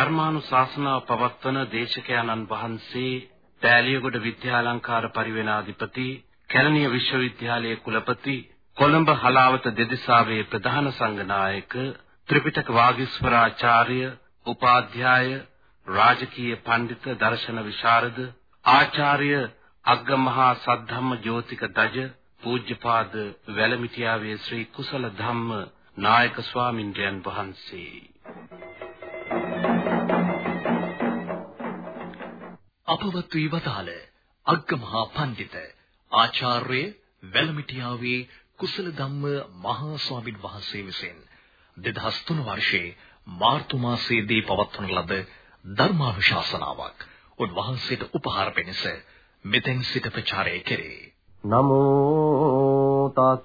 ධර්මානුශාසනාව පවත්වන දේශකයන්න් වහන්සේ පෑලියගොඩ විද්‍යාලංකාර පරිවෙනාධිපති කැලණිය විශ්වවිද්‍යාලයේ කුලපති කොළඹ හලාවත දෙදිසාවේ ප්‍රධාන සංඝනායක ත්‍රිපිටක වාගීස්වරාචාර්ය උපාධ්‍යාය රාජකීය පඬිත දර්ශන විශාරද ආචාර්ය අග්ගමහා සද්ධම්ම ජෝතික දජ පූජ්‍යපාද වැලමිටියාවේ ශ්‍රී කුසල ධම්ම නායක ස්වාමින්ද්‍රයන් වහන්සේ. අපවත් වී වදාළ අග්ගමහා පඬිත ආචාර්ය වැලමිටියාවේ කුසල ධම්ම මහා ස්වාමින් වහන්සේ විසින් 2003 වර්ෂයේ මාර්තු මාසයේදී පවත්වන ලද ධර්මානුශාසනාවක් උන්වහන්සේට උපහාර පිණිස මෙතෙන් සිට ප්‍රචාරය කෙරේ. නමෝ තස්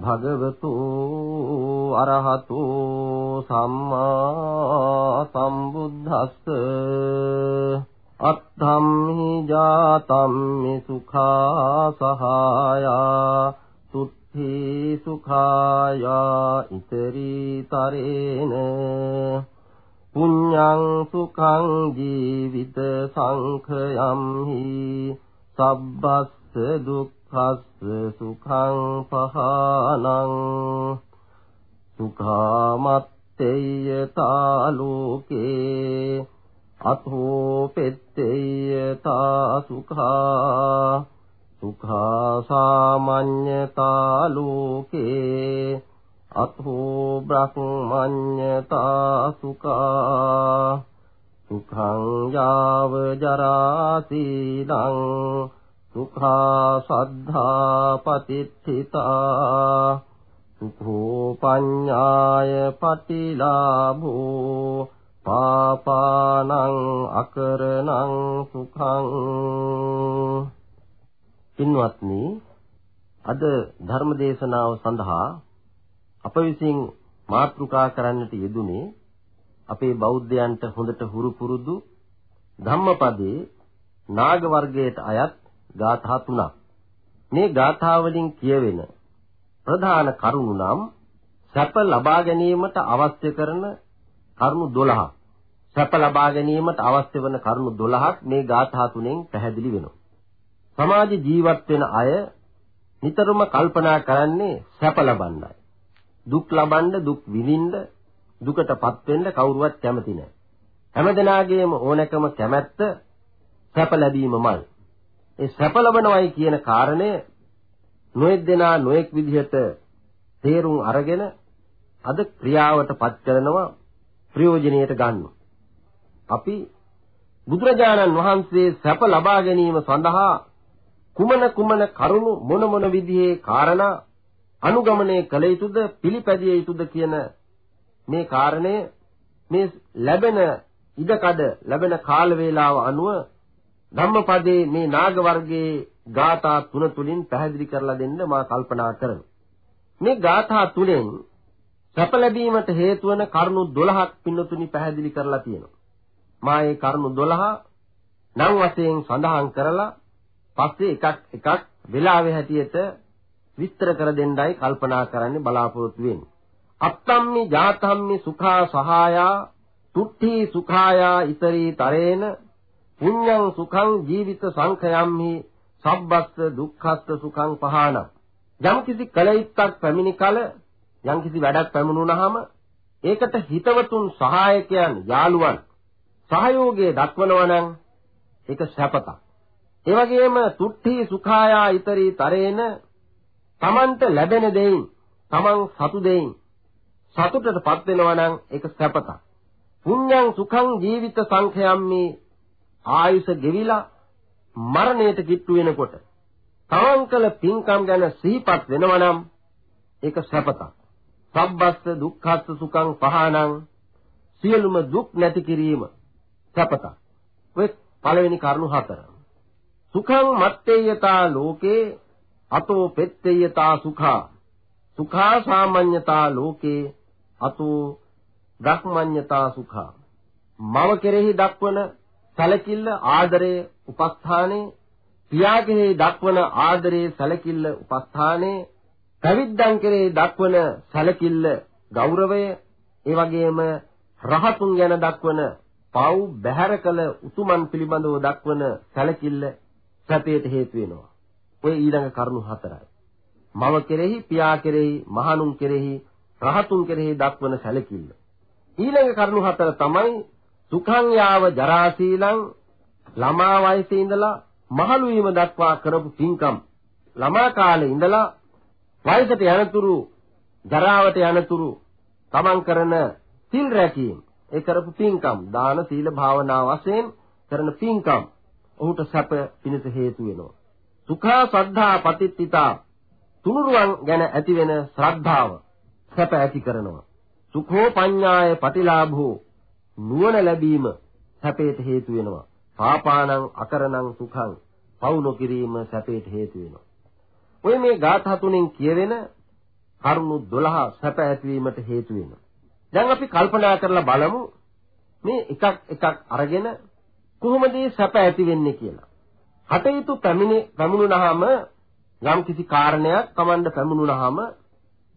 භගවතු අරහතු සම්මා සම්බුද්දස්ස අත්තම්හි ජාතම්මි සුඛා සහායා තුත්ථි සුඛායා ඉතරීතරේන පුඤ්ඤං සුඛං ජීවිත සංඛයම්හි සබ්බස්ස දුක්ඛස්ස සුඛං පහනං සුඛාමත්තේය තාලෝකේ අතෝ පෙත්තේය තා සුඛා සුඛා සාමඤ්ඤතා ලෝකේ අතෝ බ්‍රහ්මඤ්ඤතා සුඛා සුඛං යාව ජරා සීලං සුඛා සද්ධා පතිත්ථිතා සුඛෝ පඤ්ඤාය පටිලාභෝ පාපානං අකරණං සුඛං පින්වත්නි අද ධර්ම දේශනාව සඳහා අප විසින් මාතෘකා කරන්නට යෙදුනේ අපේ බෞද්ධයන්ට හොඳට හුරු පුරුදු ධම්මපදයේ නාග වර්ගයට අයත් ගාථා තුනක්. මේ ගාථා වලින් කියවෙන ප්‍රධාන කරුණු නම් සැප ලබා ගැනීමට අවශ්‍ය කරන කරුණු 12ක්. සැප ලබා ගැනීමට අවශ්‍ය වන කරුණු 12ක් මේ ගාථා තුනෙන් පැහැදිලි වෙනවා. සමාජ ජීවත් වෙන අය නිතරම කල්පනා කරන්නේ සැප ලබන්නයි. දුක් ලබන්න දුක් විඳින්න දුකටපත් වෙන්න කවුරුවත් කැමති නැහැ. හැමදෙනාගේම ඕනෑකම කැමැත්ත සැප ලැබීමමයි. ඒ සැප ලබනවයි කියන කාරණය නොඑක් දෙනා නොඑක් විදිහට තේරුම් අරගෙන අද ක්‍රියාවට පත් කරනවා ප්‍රයෝජනීයට ගන්නවා. අපි බුදුරජාණන් වහන්සේ සැප ලබා ගැනීම සඳහා කුමන කුමන කරුණු මොන මොන විදිහේ කාරණා අනුගමනය කළ යුතුද පිළිපැදිය යුතුද කියන මේ කාරණය මේ ලැබෙන ඉඩකඩ ලැබෙන කාල වේලාව අනුව ධම්මපදයේ මේ නාග වර්ගයේ ගාථා තුන තුලින් පැහැදිලි කරලා දෙන්න මා කල්පනා කරනවා. මේ ගාථා තුනෙන් සැප ලැබීමට හේතු වන කරුණු 12ක් පින්නතුනි පැහැදිලි කරලා තියෙනවා. මා මේ කරුණු 12 නම් වශයෙන් සඳහන් කරලා පස්සේ එකක් එකක් වෙලාවේ හැටියට විස්තර කර දෙන්නයි කල්පනා කරන්නේ බලාපොරොත්තු වෙන්නේ. අත්තම්මි ජාතම්මි සුඛා සහායා තුට්ඨි සුඛායා ඉතරී තරේන පුඤ්ඤං සුඛං ජීවිත සංඛයම්හි සබ්බස්ස දුක්ඛස්ස සුඛං පහාන යම් කිසි කලයිත්තක් පැමිණි කල යම් කිසි වැඩක් පැමුණුනහම ඒකට හිතවතුන් සහායකයන් යාළුවන් සහයෝගයේ දක්වනවා නම් ඒක සැපතක් ඒ වගේම තුට්ටි සුඛායා ඊතරී තරේන තමන්ට ලැබෙන දෙයින් තමන් සතු දෙයින් සතුටටපත් වෙනවා නම් ඒක සැපතක්. පුඤ්ඤං සුඛං ජීවිත සංඛයම්මි ආයුෂ ගෙවිලා මරණයට කිට්ටු වෙනකොට තමන් කළ පින්කම් ගැන සිහිපත් වෙනවා නම් ඒක සැපතක්. සබ්බස්ස දුක්ඛස්ස සුඛං පහනං සියලුම දුක් නැති කිරීම සැපතක්. ඔය පළවෙනි කරුණු හතර. සුඛං මත්තේයතා ලෝකේ අතෝ පෙත්තේයතා සුඛා සුඛා සාමඤ්ඤතා ලෝකේ අතෝ බ්‍රහ්මඤ්ඤතා සුඛා මව කෙරෙහි දක්වන සැලකිල්ල ආදරය උපස්ථානේ පියා කෙරෙහි දක්වන ආදරේ සැලකිල්ල උපස්ථානේ පැවිද්දන් කෙරෙහි දක්වන සැලකිල්ල ගෞරවය ඒ වගේම රහතුන් ගැන දක්වන පව් බැහැර කළ උතුමන් පිළිබඳව දක්වන සැලකිල්ල සැපයට හේතු වෙනවා. ඔය ඊළඟ කරුණු හතරයි. මව කෙරෙහි, පියා කෙරෙහි, මහණුන් කෙරෙහි, රහතුන් කෙරෙහි දක්වන සැලකිල්ල. ඊළඟ කරුණු හතර තමයි සුඛං යාව ජරාශීලං ළමා වයසේ ඉඳලා මහලු වීම දක්වා කරපු පින්කම්. ළමා කාලේ ඉඳලා වයසට යනතුරු ජරාවට යනතුරු තමන් කරන සිල් රැකීම ඒ කරපු පින්කම් දාන සීල භාවනා වශයෙන් කරන පින්කම් ඔහුට සැප පිණිස හේතු වෙනවා සුඛා සද්ධා පතිත්තිතා තුනුරුවන් ගැන ඇතිවෙන ශ්‍රද්ධාව සැප ඇති කරනවා සුඛෝ පඤ්ඤාය පටිලාභෝ නුවණ ලැබීම සැපයට හේතු වෙනවා පාපානං අකරණං සුඛං පවු නොකිරීම සැපයට හේතු වෙනවා ඔය මේ ගාථා තුනෙන් කියවෙන කරුණු 12 සැප ඇතිවීමට හේතු වෙනවා දැන් අපි කල්පනා කරලා බලමු මේ එකක් එකක් අරගෙන කොහොමද සැප ඇති වෙන්නේ කියලා. හටයුතු පැමිණි පැමුණුනහම යම් කිසි කාරණයක් Tamand පැමුණුනහම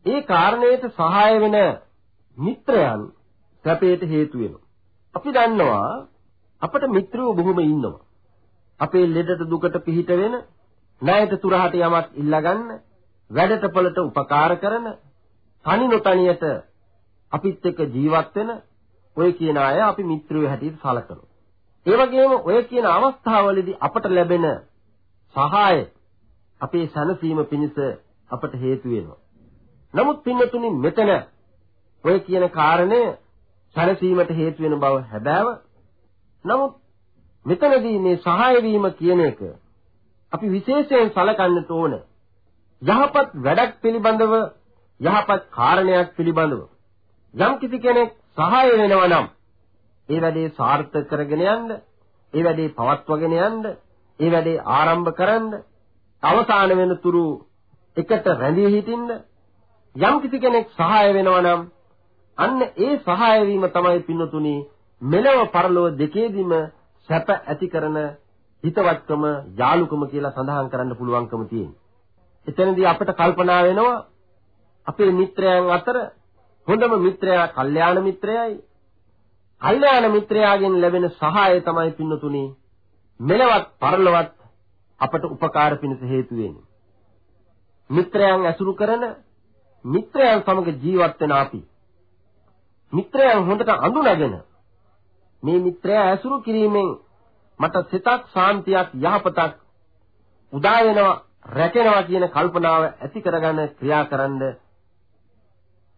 ඒ කාරණයට සහාය වෙන මිත්‍රයන් සැපයට හේතු වෙනවා. අපි දන්නවා අපට මිත්‍රයෝ බොහොම ඉන්නවා. අපේ ලෙඩට දුකට පිහිට වෙන, ණයට තුරහට යමක් ඉල්ලා ගන්න, වැඩට පොළට උපකාර කරන, තනි නොතනියට අපිත් එක්ක ජීවත් වෙන ඔය කියන අය අපි මිත්‍රයෝ හැටියට සලකනවා. ඒ වගේම ඔය කියන අවස්ථාවවලදී අපට ලැබෙන සහාය අපේ සැනසීම පිණිස අපට හේතු වෙනවා. නමුත් පින්නතුනි මෙතන ඔය කියන කාරණය සැනසීමට හේතු වෙන බව හැබෑව. නමුත් මෙතනදී මේ සහාය වීම කියන එක අපි විශේෂයෙන් සලකන්නට ඕන. යහපත් වැඩක් පිළිබඳව යහපත් කාරණයක් පිළිබඳව යම් කිසි කෙනෙක් සහාය වෙනවා නම් ඒ වැඩේ සාර්ථක කරගෙන යන්න, ඒ වැඩේ පවත්වාගෙන යන්න, ඒ වැඩේ ආරම්භ කරන්න, අවසාන වෙනතුරු එකට රැඳී හිටින්න යම් කිසි කෙනෙක් සහාය වෙනවා නම් අන්න ඒ සහාය වීම තමයි පින්නතුනි මෙලව පරලොව දෙකේදීම සැප ඇති කරන හිතවත්කම යාලුකම කියලා සඳහන් කරන්න පුළුවන්කම තියෙනවා. එතනදී අපිට කල්පනා වෙනවා අපේ මිත්‍රයන් අතර හොඳම මිත්‍රයා කල්යාණ මිත්‍රයයි. කල්යාණ මිත්‍රයාගෙන් ලැබෙන සහාය තමයි පින්නතුනි මෙලවත් පරලොවත් අපට උපකාර පිණිස හේතු වෙන්නේ. මිත්‍රයන් ඇසුරු කරන මිත්‍රයන් සමග ජීවත් වෙන අපි මිත්‍රයන් හොඳට අඳුනගෙන මේ මිත්‍රයා ඇසුරු කිරීමෙන් මට සිතක් සාන්තියක් යහපතක් උදා වෙනවා රැකෙනවා කියන කල්පනාව ඇති කරගන්න ක්‍රියා කරන්න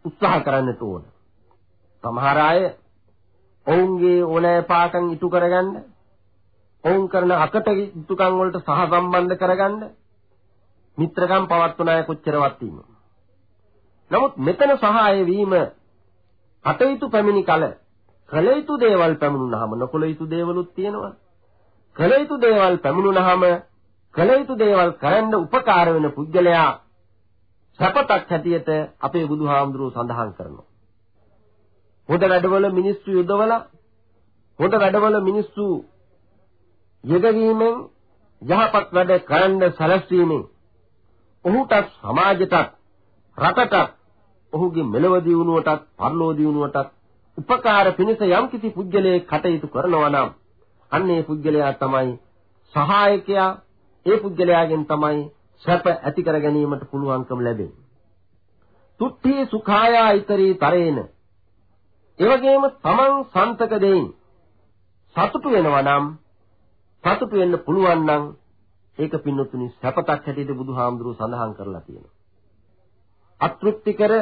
උත්සාහ කරන්නට ඕන. සමහර අය ඔවුන්ගේ ඕනෑපාකම් ඉටු කරගන්න, ඔවුන් කරන අකට යුතුයකම් වලට සහසම්බන්ධ කරගන්න මිත්‍රකම් පවත්වන අය කොච්චරවත් ඉන්නවද? නමුත් මෙතන සහාය වීම කටයුතු පැමිණි කල කළ යුතු දේවල් පැමුණුනහම නොකළ යුතු දේවලුත් තියෙනවා. කළ යුතු දේවල් පැමුණුනහම කළ යුතු දේවල් කරන්න උපකාර වෙන පුද්ගලයා සැපතක් හැටියට අපේ බුදුහාමුදුරුවෝ සඳහන් කරනවා. හොඳ වැඩවල මිනිස්සු යොදවලා හොඳ වැඩවල මිනිස්සු යෙදවීමෙන් යහපත් වැඩ කරන්න සැලැස්වීමෙන් ඔහුටත් සමාජයටත් රටටත් ඔහුගේ මෙලව දියුණුවටත් පරලෝ දියුණුවටත් උපකාර පිණිස යම්කිසි පුජ්‍යලයේ කටයුතු කරනවා නම් අන්න ඒ පුජ්‍යලයා තමයි සහායකයා ඒ පුජ්‍යලයාගෙන් තමයි සැප ඇති කර ගැනීමට පුළුවන්කම ලැබෙන්නේ. තුට්ඨි සුඛායා ඊතරී තරේන. ඒ වගේම තමන් සන්තක දෙයින් සතුටු වෙනවා නම් සතුටු වෙන්න පුළුවන් නම් ඒක පින්නතුනි සැපතක් හැටියට බුදුහාමුදුරුවෝ සඳහන් කරලා තියෙනවා. අතෘප්තිකර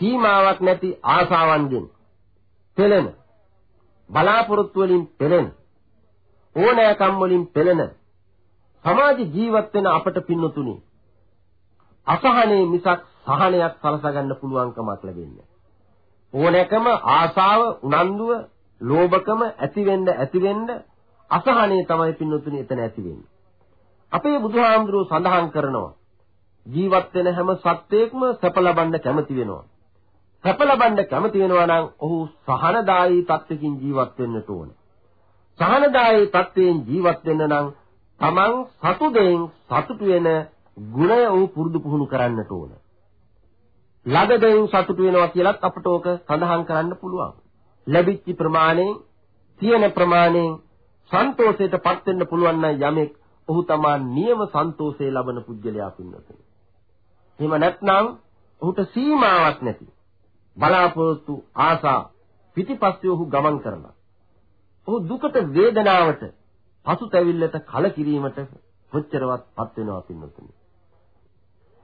සීමාවක් නැති ආසාවන්ගෙන් පෙළෙන බලාපොරොත්තු වලින් පෙළෙන ඕනෑකම් වලින් පෙළෙන සමාජ ජීවත් වෙන අපට පින්නතුනි අසහනේ මිසක් සහනයක් සලසා ගන්න පුළුවන්කමක් ලැබෙන්නේ ඕනෑකම ආසාව උනන්දුව ලෝභකම ඇති වෙන්න ඇති වෙන්න අසහනය තමයි පින්නතුනි එතන ඇති වෙන්නේ. අපේ බුදුහාමුදුරුවෝ සඳහන් කරනවා ජීවත් වෙන හැම සත්වයකම සැප ලබන්න කැමති වෙනවා. සැප ලබන්න කැමති වෙනවා නම් ඔහු සහනදායී තත්ත්වකින් ජීවත් වෙන්නට ඕනේ. සහනදායී තත්ත්වයෙන් ජීවත් වෙන්න නම් තමන් සතු දෙයින් සතුටු වෙන ගුණය ඔහු පුරුදු පුහුණු කරන්නට ඕන. ලද දෙයින් සතුටු වෙනවා කියලත් අපට ඕක සඳහන් කරන්න පුළුවන්. ලැබිච්ච ප්‍රමාණයෙන් තියෙන ප්‍රමාණයෙන් සන්තෝෂයටපත් වෙන්න පුළුවන් නම් යමෙක් ඔහු තමා නියම සන්තෝෂය ලබන පුජ්‍යලයා පින්නතුනි. එහෙම නැත්නම් ඔහුට සීමාවක් නැති බලාපොරොත්තු ආසා පිටිපස්සේ ඔහු ගමන් කරනවා. ඔහු දුකට වේදනාවට පසුතැවිල්ලට කලකිරීමට කොච්චරවත් පත් වෙනවා පින්නතුනි.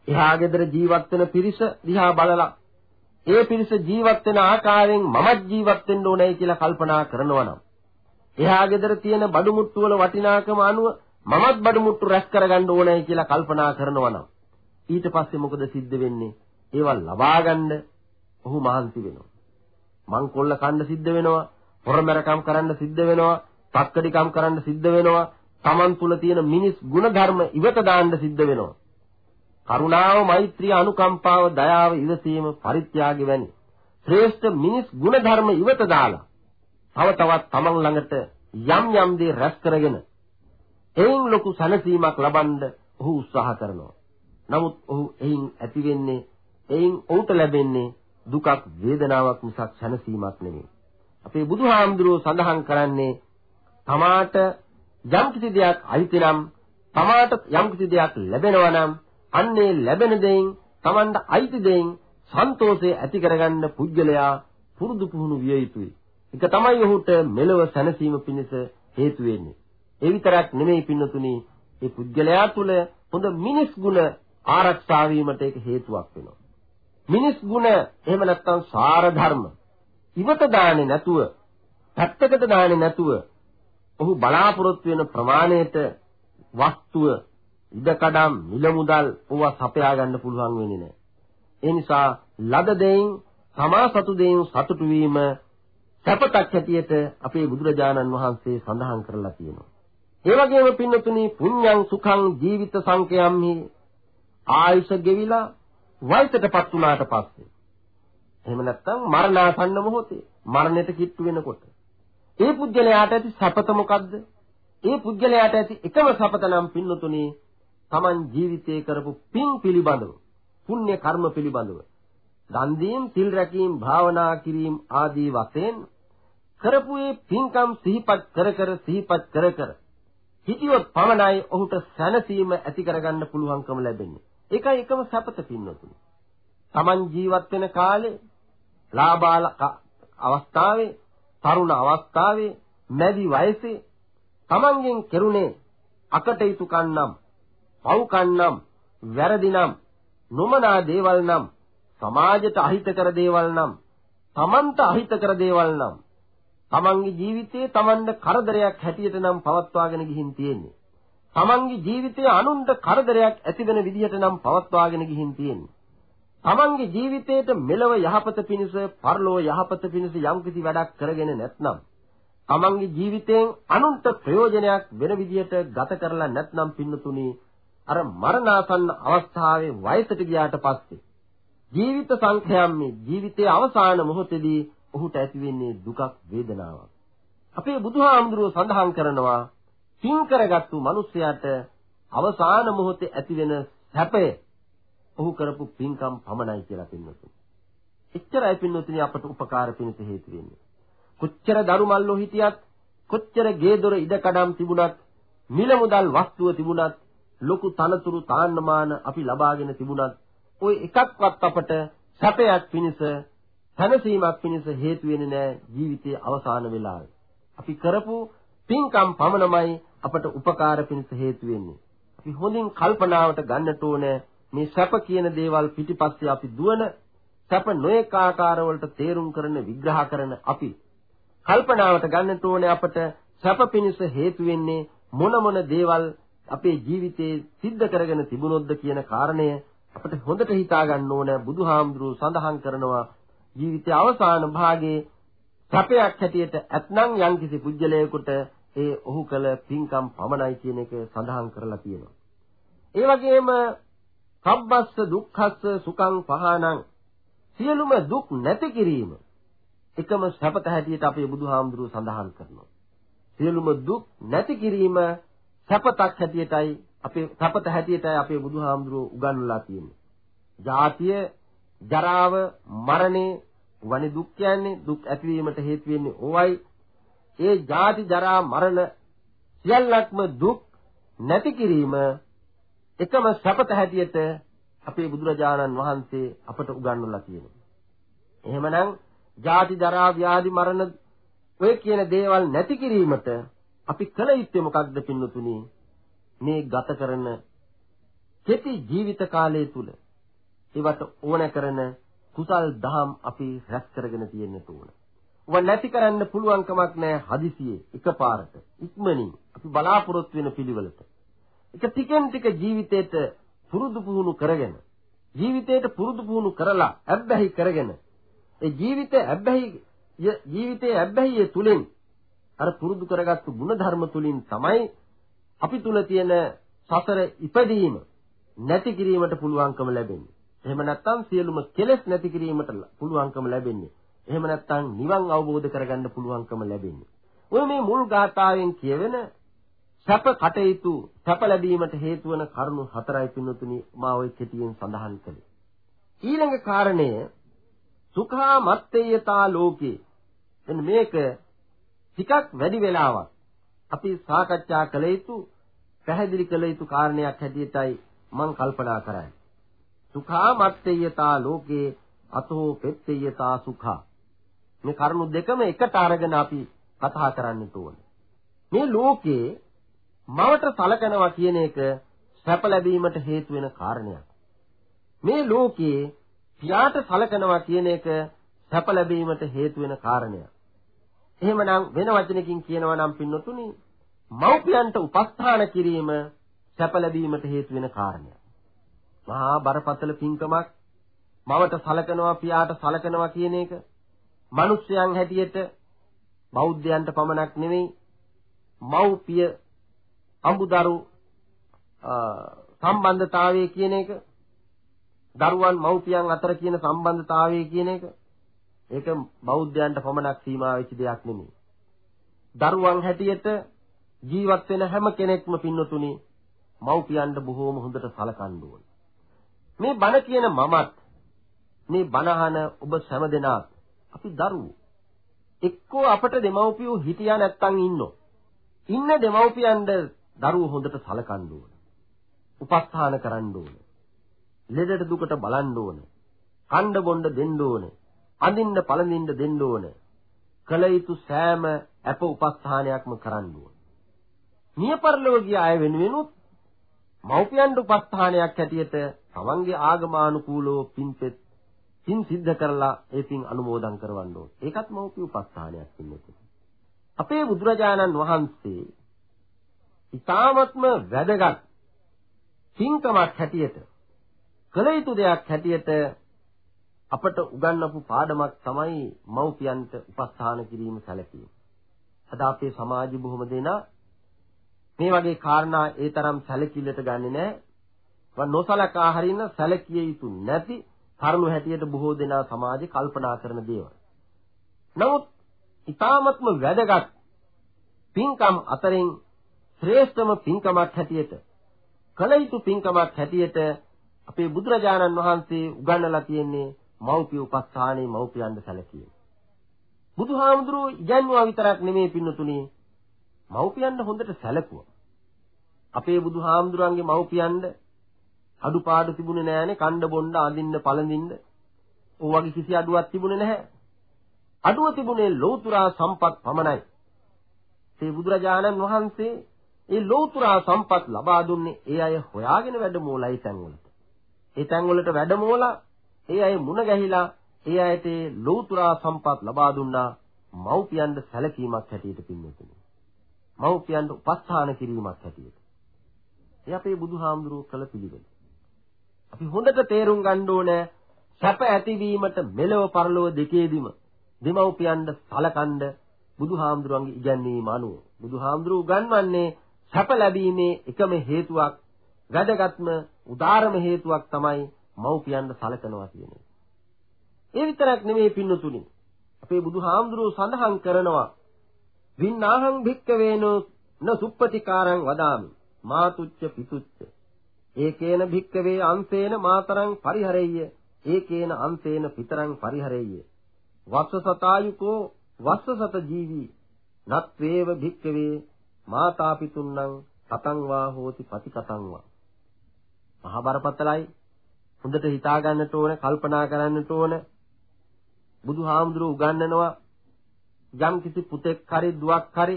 එහා ගෙදර ජීවත් වෙන පිරිස දිහා බලලා ඒ පිරිස ජීවත් වෙන ආකාරයෙන් මමත් ජීවත් වෙන්න ඕනේ කියලා කල්පනා කරනවා නම් එහා ගෙදර තියෙන බඩු මුට්ටු වල වටිනාකම අනුව මමත් බඩු මුට්ටු රැස් කරගන්න ඕනේ කියලා කල්පනා කරනවා නම් ඊට පස්සේ මොකද සිද්ධ වෙන්නේ? ඒවා ලබා ගන්න ඔහු මහන්සි වෙනවා. මං කොල්ල කන්න සිද්ධ වෙනවා, පොරමරකම් කරන්න සිද්ධ වෙනවා, තක්කඩිකම් කරන්න සිද්ධ වෙනවා, Taman තුල තියෙන මිනිස් ගුණධර්ම ඉවත දාන්න සිද්ධ වෙනවා. කරුණාව, මෛත්‍රිය, අනුකම්පාව, දයාව, ඉවසීම, පරිත්‍යාගය වැනි ශ්‍රේෂ්ඨ මිනිස් ගුණධර්ම ඉවත දාලා තව තවත් Taman ළඟට යම් යම් දේ රැස් කරගෙන එයින් ලොකු සැනසීමක් ලබන්න ඔහු උත්සාහ කරනවා. නමුත් ඔහු එයින් ඇති වෙන්නේ එයින් ඔහුට ලැබෙන්නේ දුකක් වේදනාවක් මිසක් සැනසීමක් නෙමෙයි. අපේ බුදුහාමුදුරුවෝ සඳහන් කරන්නේ තමාට යම් කිසි දෙයක් අයිති නම් තමාට යම් කිසි දෙයක් ලැබෙනවා නම් අන්නේ ලැබෙන දෙයින් තමන්ට අයිති දෙයින් සන්තෝෂය ඇති කරගන්න පුජ්‍යලයා පුරුදු පුහුණු විය යුතුයි. ඒක තමයි ඔහුට මෙලව සැනසීම පිණිස හේතු වෙන්නේ. ඒ විතරක් නෙමෙයි පින්නතුනි, මේ පුජ්‍යලයා තුල හොඳ මිනිස් ගුණ ආරක්ෂා වීමට ඒක හේතුවක් වෙනවා. මිනිස් ගුණ එහෙම නැත්නම් සාර ධර්ම ඉවත දාන්නේ නැතුව පැත්තකට දාන්නේ නැතුව ඔහු බලාපොරොත්තු වෙන ප්‍රමාණයට වස්තුව ඉඩකඩම් මිල මුදල් ඕවා සපයා ගන්න පුළුවන් වෙන්නේ නැහැ. ඒ නිසා ලද දෙයින් තමා සතු දෙයින් සතුටු වීම සැපතක් හැටියට අපේ බුදුරජාණන් වහන්සේ සඳහන් කරලා තියෙනවා. ඒ වගේම පින්නතුනි පුඤ්ඤං සුඛං ජීවිත සංකයම්හි ආයුෂ ගෙවිලා වයසටපත් වුණාට පස්සේ එහෙම නැත්නම් මරණාසන්න මොහොතේ මරණයට කිට්ටු වෙනකොට ඒ පුජ්‍යලයාට ඇති සපත මොකද්ද? ඒ පුජ්‍යලයාට ඇති එකම සපත නම් පින්නතුනේ Taman ජීවිතේ කරපු පින් පිළිබඳව පුණ්‍ය කර්ම පිළිබඳව දන් දීම් සිල් රැකීම් භාවනා කිරීම ආදී වශයෙන් කරපු ඒ පින්කම් සිහිපත් කර කර සිහිපත් කර කර හිතියොත් පමණයි ඔහුට සැනසීම ඇති කරගන්න පුළුවන්කම ලැබෙන්නේ. ඒකයි එකම සපත පින්නතුනි. Taman ජීවත් වෙන කාලේ ලාබාල අවස්ථාවේ තරුණ අවස්ථාවේ මැදි වයසේ Tamanගෙන් කෙරුණේ අකටයුතු කන්නම් පව් කන්නම් වැරදිනම් නොමනා දේවල් නම් සමාජයට අහිතකර දේවල් නම් තමන්ට අහිතකර දේවල් නම් තමන්ගේ ජීවිතයේ තමන්ට කරදරයක් හැටියට නම් පවත්වාගෙන ගිහින් තියෙන්නේ. තමන්ගේ ජීවිතයේ අනුන්ට කරදරයක් ඇති වෙන විදිහට නම් පවත්වාගෙන ගිහින් තියෙන්නේ. තමන්ගේ ජීවිතේට මෙලව යහපත පිණිස පරලෝ යහපත පිණිස යම්කිසි වැඩක් කරගෙන නැත්නම් තමන්ගේ ජීවිතයෙන් අනුන්ට ප්‍රයෝජනයක් වෙන විදියට ගත කරලා නැත්නම් පින්නතුනි අර මරණාසන්න අවස්ථාවේ වයසට ගියාට පස්සේ ජීවිත සංඛ්‍යාම්මේ ජීවිතයේ අවසාන මොහොතේදී ඔහුට ඇති වෙන්නේ දුකක් වේදනාවක් අපේ බුදුහාමුදුරුව සඳහන් කරනවා පින් කරගත්තු මිනිසයාට අවසාන මොහොතේ ඇති වෙන සැපය ඔහු කරපු පින්කම් පමණයි කියලා පින්නතුනි. එච්චරයි පින්නතුනි අපට උපකාර පිණිස හේතු වෙන්නේ. කොච්චර දරුමල්ලෝ හිටියත් කොච්චර ගේ දොර ඉඩකඩම් තිබුණත් මිල මුදල් වස්තුව තිබුණත් ලොකු තනතුරු තාන්නමාන අපි ලබාගෙන තිබුණත් ওই එකක්වත් අපට සැපයක් පිණිස තනසීමක් පිණිස හේතු වෙන්නේ නැහැ ජීවිතයේ අවසාන වෙලාවේ. අපි කරපු පින්කම් පමණමයි අපට උපකාර පිණිස හේතු වෙන්නේ. අපි හොඳින් කල්පනාවට ගන්නට ඕනේ මේ සැප කියන දේවල් පිටිපස්සේ අපි දුවන සැප නොඑක ආකාරවලට තේරුම් කරන විග්‍රහ කරන අපි කල්පනාවට ගන්නට ඕනේ අපට සැප පිණිස හේතු වෙන්නේ මොන මොන දේවල් අපේ ජීවිතේ සිද්ධ කරගෙන තිබුණොත්ද කියන කාරණය අපිට හොඳට හිතා ගන්න ඕන බුදුහාමුදුරුවෝ සඳහන් කරනවා ජීවිතයේ අවසාන භාගයේ සැපයක් හැටියට ඇතනම් යම්කිසි පුජ්‍යලයකට ඒ ඔහු කළ පින්කම් පමණයි කියන එක සඳහන් කරලා තියෙනවා. ඒ වගේම සබ්බස්ස දුක්ඛස්ස සුඛං පහනං සියලුම දුක් නැති කිරීම එකම සැපත හැටියට අපේ බුදුහාමුදුරුව සඳහන් කරනවා. සියලුම දුක් නැති කිරීම සැපතක් හැටියටයි අපේ සැපත හැටියටයි අපේ බුදුහාමුදුරුව උගන්වලා තියෙන්නේ. ජාතිය, ජරාව, මරණය වනි දුක් කියන්නේ දුක් ඇතිවීමට හේතු වෙන්නේ ඕවයි. ඒ ජාති, ජරා, මරණ සියල්ලක්ම දුක් නැති කිරීම එකම සැපත හැටියට අපේ බුදුරජාණන් වහන්සේ අපට උගන්වලා තියෙනවා. එහෙමනම් ජාති ජරා ව්‍යාධි මරණ ඔය කියන දේවල් නැති කිරීමට අපි කළ යුත්තේ මොකක්ද පින්නතුනි? මේ ගත කරන කෙටි ජීවිත කාලය තුල ඒවට ඕන කරන කුසල් දහම් අපි රැස් කරගෙන තියෙන්න ඕන. ඔව නැති කරන්න පුළුවන් කමක් නැහැ හදිසියේ එකපාරට ඉක්මනින් අපි බලාපොරොත්තු වෙන පිළිවෙලට. ඒක ටිකෙන් ටික ජීවිතේට පුරුදු පුහුණු කරගෙන ජීවිතේට පුරුදු පුහුණු කරලා අබ්බැහි කරගෙන ඒ ජීවිතේ අබ්බැහි ජීවිතයේ අබ්බැහිය තුලින් අර පුරුදු කරගත්තු ಗುಣධර්ම තුලින් තමයි අපි තුල තියෙන සසර ඉපදීම නැති කිරීමට පුළුවන්කම ලැබෙන්නේ. එහෙම නැත්නම් සියලුම කෙලෙස් නැති කිරීමට පුළුවන්කම ලැබෙන්නේ. එහෙම නැත්නම් නිවන් අවබෝධ කරගන්න පුළුවන්කම ලැබෙන්නේ. ඔය මේ මුල් ගාථාවෙන් කියවෙන සැප කටයුතු සැප ලැබීමට හේතු වන කරුණු හතරයි පින්නතුනි මා ওই කෙටියෙන් සඳහන් කළේ. ඊළඟ කාරණය සුඛා මත්තේයතා ලෝකේ. එන්න මේක ටිකක් වැඩි වෙලාවක් අපි සාකච්ඡා කළ යුතු පැහැදිලි කළ යුතු කාරණයක් හැටියටයි මම කල්පනා කරන්නේ. සුඛා මත්තේයතා ලෝකේ අතෝ පෙත්තේයතා සුඛා. මේ කරුණු දෙකම එකට අරගෙන අපි කතා කරන්න ඕනේ. මේ ලෝකේ මවට සලකනවා කියන එක සැප ලැබීමට හේතු වෙන කාරණයක්. මේ ලෝකයේ පියාට සලකනවා කියන එක සැප ලැබීමට හේතු වෙන කාරණයක්. එහෙමනම් වෙන වචනකින් කියනවා නම් පින්නතුනි මව්පියන්ට උපස්ථාන කිරීම සැප ලැබීමට හේතු වෙන කාරණයක්. මහා බරපතල පින්කමක් මවට සලකනවා පියාට සලකනවා කියන එක මිනිස්යන් හැටියට බෞද්ධයන්ට පමණක් නෙවෙයි මව්පිය අඹදරු සම්බන්ධතාවය කියන එක දරුවන් මව්පියන් අතර කියන සම්බන්ධතාවය කියන එක ඒක බෞද්ධයන්ට පමණක් සීමා වෙච්ච දෙයක් නෙමෙයි. දරුවන් හැටියට ජීවත් වෙන හැම කෙනෙක්ම පින්නතුනි මව්පියන්ට බොහෝම හොඳට සලකන්න ඕන. මේ බණ කියන මමත් මේ බණහන ඔබ හැම දෙනාත් අපි දරුවෝ එක්කෝ අපට දෙමව්පියෝ හිටියා නැත්තම් ඉන්නෝ. ඉන්න දෙමව්පියන්ට දරුවෝ හොඳට සලකන්න ඕන. උපස්ථාන කරන්න ඕන. ලෙඩට දුකට බලන්න ඕන. කණ්ඩ බොණ්ඩ දෙන්න ඕන. අඳින්න පළඳින්න දෙන්න ඕන. කල යුතු සෑම අප උපස්ථානයක්ම කරන්න ඕන. මියපරලෝකීය අය වෙනුවෙනුත් මව්පියන්ට උපස්ථානයක් ඇටියට තමන්ගේ ආගමානුකූලව පින්පෙත් පින් සිද්ධ කරලා ඒ පින් අනුමෝදන් කරවන්න ඕන. ඒකත් මව්පිය උපස්ථානයක් වෙන්නේ. අපේ බුදුරජාණන් වහන්සේ ඊ타මත්ම වැදගත් පින්කමක් හැටියට කළ යුතු දෙයක් හැටියට අපට උගන්වපු පාඩමක් තමයි මව්පියන්ට උපස්ථාන කිරීම සැලකීම. අද අපේ සමාජෙ බොහොම දෙනා මේ වගේ කාරණා ඒ තරම් සැලකිල්ලට ගන්නෙ නැහැ. නොසලකා හරින සැලකිය යුතු නැති කරුණු හැටියට බොහෝ දෙනා සමාජේ කල්පනා කරන දේවල්. නමුත් ඊ타මත්ම වැදගත් පින්කම් අතරින් ශ්‍රේෂ්ඨම පින්කමක් හැටියට කල යුතු පින්කමක් හැටියට අපේ බුදුරජාණන් වහන්සේ උගන්වලා තියෙන්නේ මෞපිය උපස්ථානයේ මෞපියන්ට සැලකීම. බුදුහාමුදුරුවෝ ඉගන්වුවා විතරක් නෙමෙයි පින්නතුනේ මෞපියන්ට හොඳට සැලකුවා. අපේ බුදුහාමුදුරන්ගේ මෞපියන්ට අඩුපාඩු තිබුණේ නෑනේ කණ්ඩ බොණ්ඩ අඳින්න පළඳින්න. ඕ වගේ කිසි අඩුවක් තිබුණේ නැහැ. අඩුව තිබුණේ ලෞතුරා සම්පත් පමණයි. ඒ බුදුරජාණන් වහන්සේ ඒ ලෞතුරා සම්පත් ලබා දුන්නේ ඒ අය හොයාගෙන වැඩමෝලයි තැන්වලට. ඒ තැන්වලට වැඩමෝලා ඒ අය මුණ ගැහිලා ඒ අයට ලෞතුරා සම්පත් ලබා දුන්නා මව්පියන්ට සැලකීමක් හැටියට පින්නතුනි. මව්පියන්ට උපස්ථාන කිරීමක් හැටියට. ඒ අපේ බුදුහාමුදුරුවෝ කළ පිළිවෙල. අපි හොඳට තේරුම් ගන්න ඕනේ සැප ඇතිවීමට මෙලව පරලොව දෙකේදීම දෙමව්පියන්ට සලකන්ඩ බුදුහාමුදුරන්ගේ ඉගැන්වීම අනුව බුදුහාමුදුරුවෝ උගන්වන්නේ සැප ලැබීමේ එකම හේතුවක් වැදගත්ම උදාරම හේතුවක් තමයි මව්පියන්ට සලකනවා කියන එක. ඒ විතරක් නෙමෙයි පින්නතුනි. අපේ බුදුහාමුදුරුවෝ සඳහන් කරනවා වින්නාහං භික්කවේනෝ න සුප්පතිකාරං වදාමි මාතුච්ච පිතුච්ච ඒකේන භික්කවේ අංසේන මාතරං පරිහරෙය්‍ය. ඒකේන අංසේන පිතරං පරිහරෙය්‍ය. වස්සසතායුකෝ වස්සසත ජීවි. නත්වේව භික්කවේ මාතා පිතුන්නම් කතං වා හෝති පතිකතං වා මහා බරපතලයි හොඳට හිතා ගන්නට ඕන කල්පනා කරන්නට ඕන. බුදුහාමුදුරුවෝ උගන්වනවා යම් කිසි පුතෙක් හරි දුවක් හරි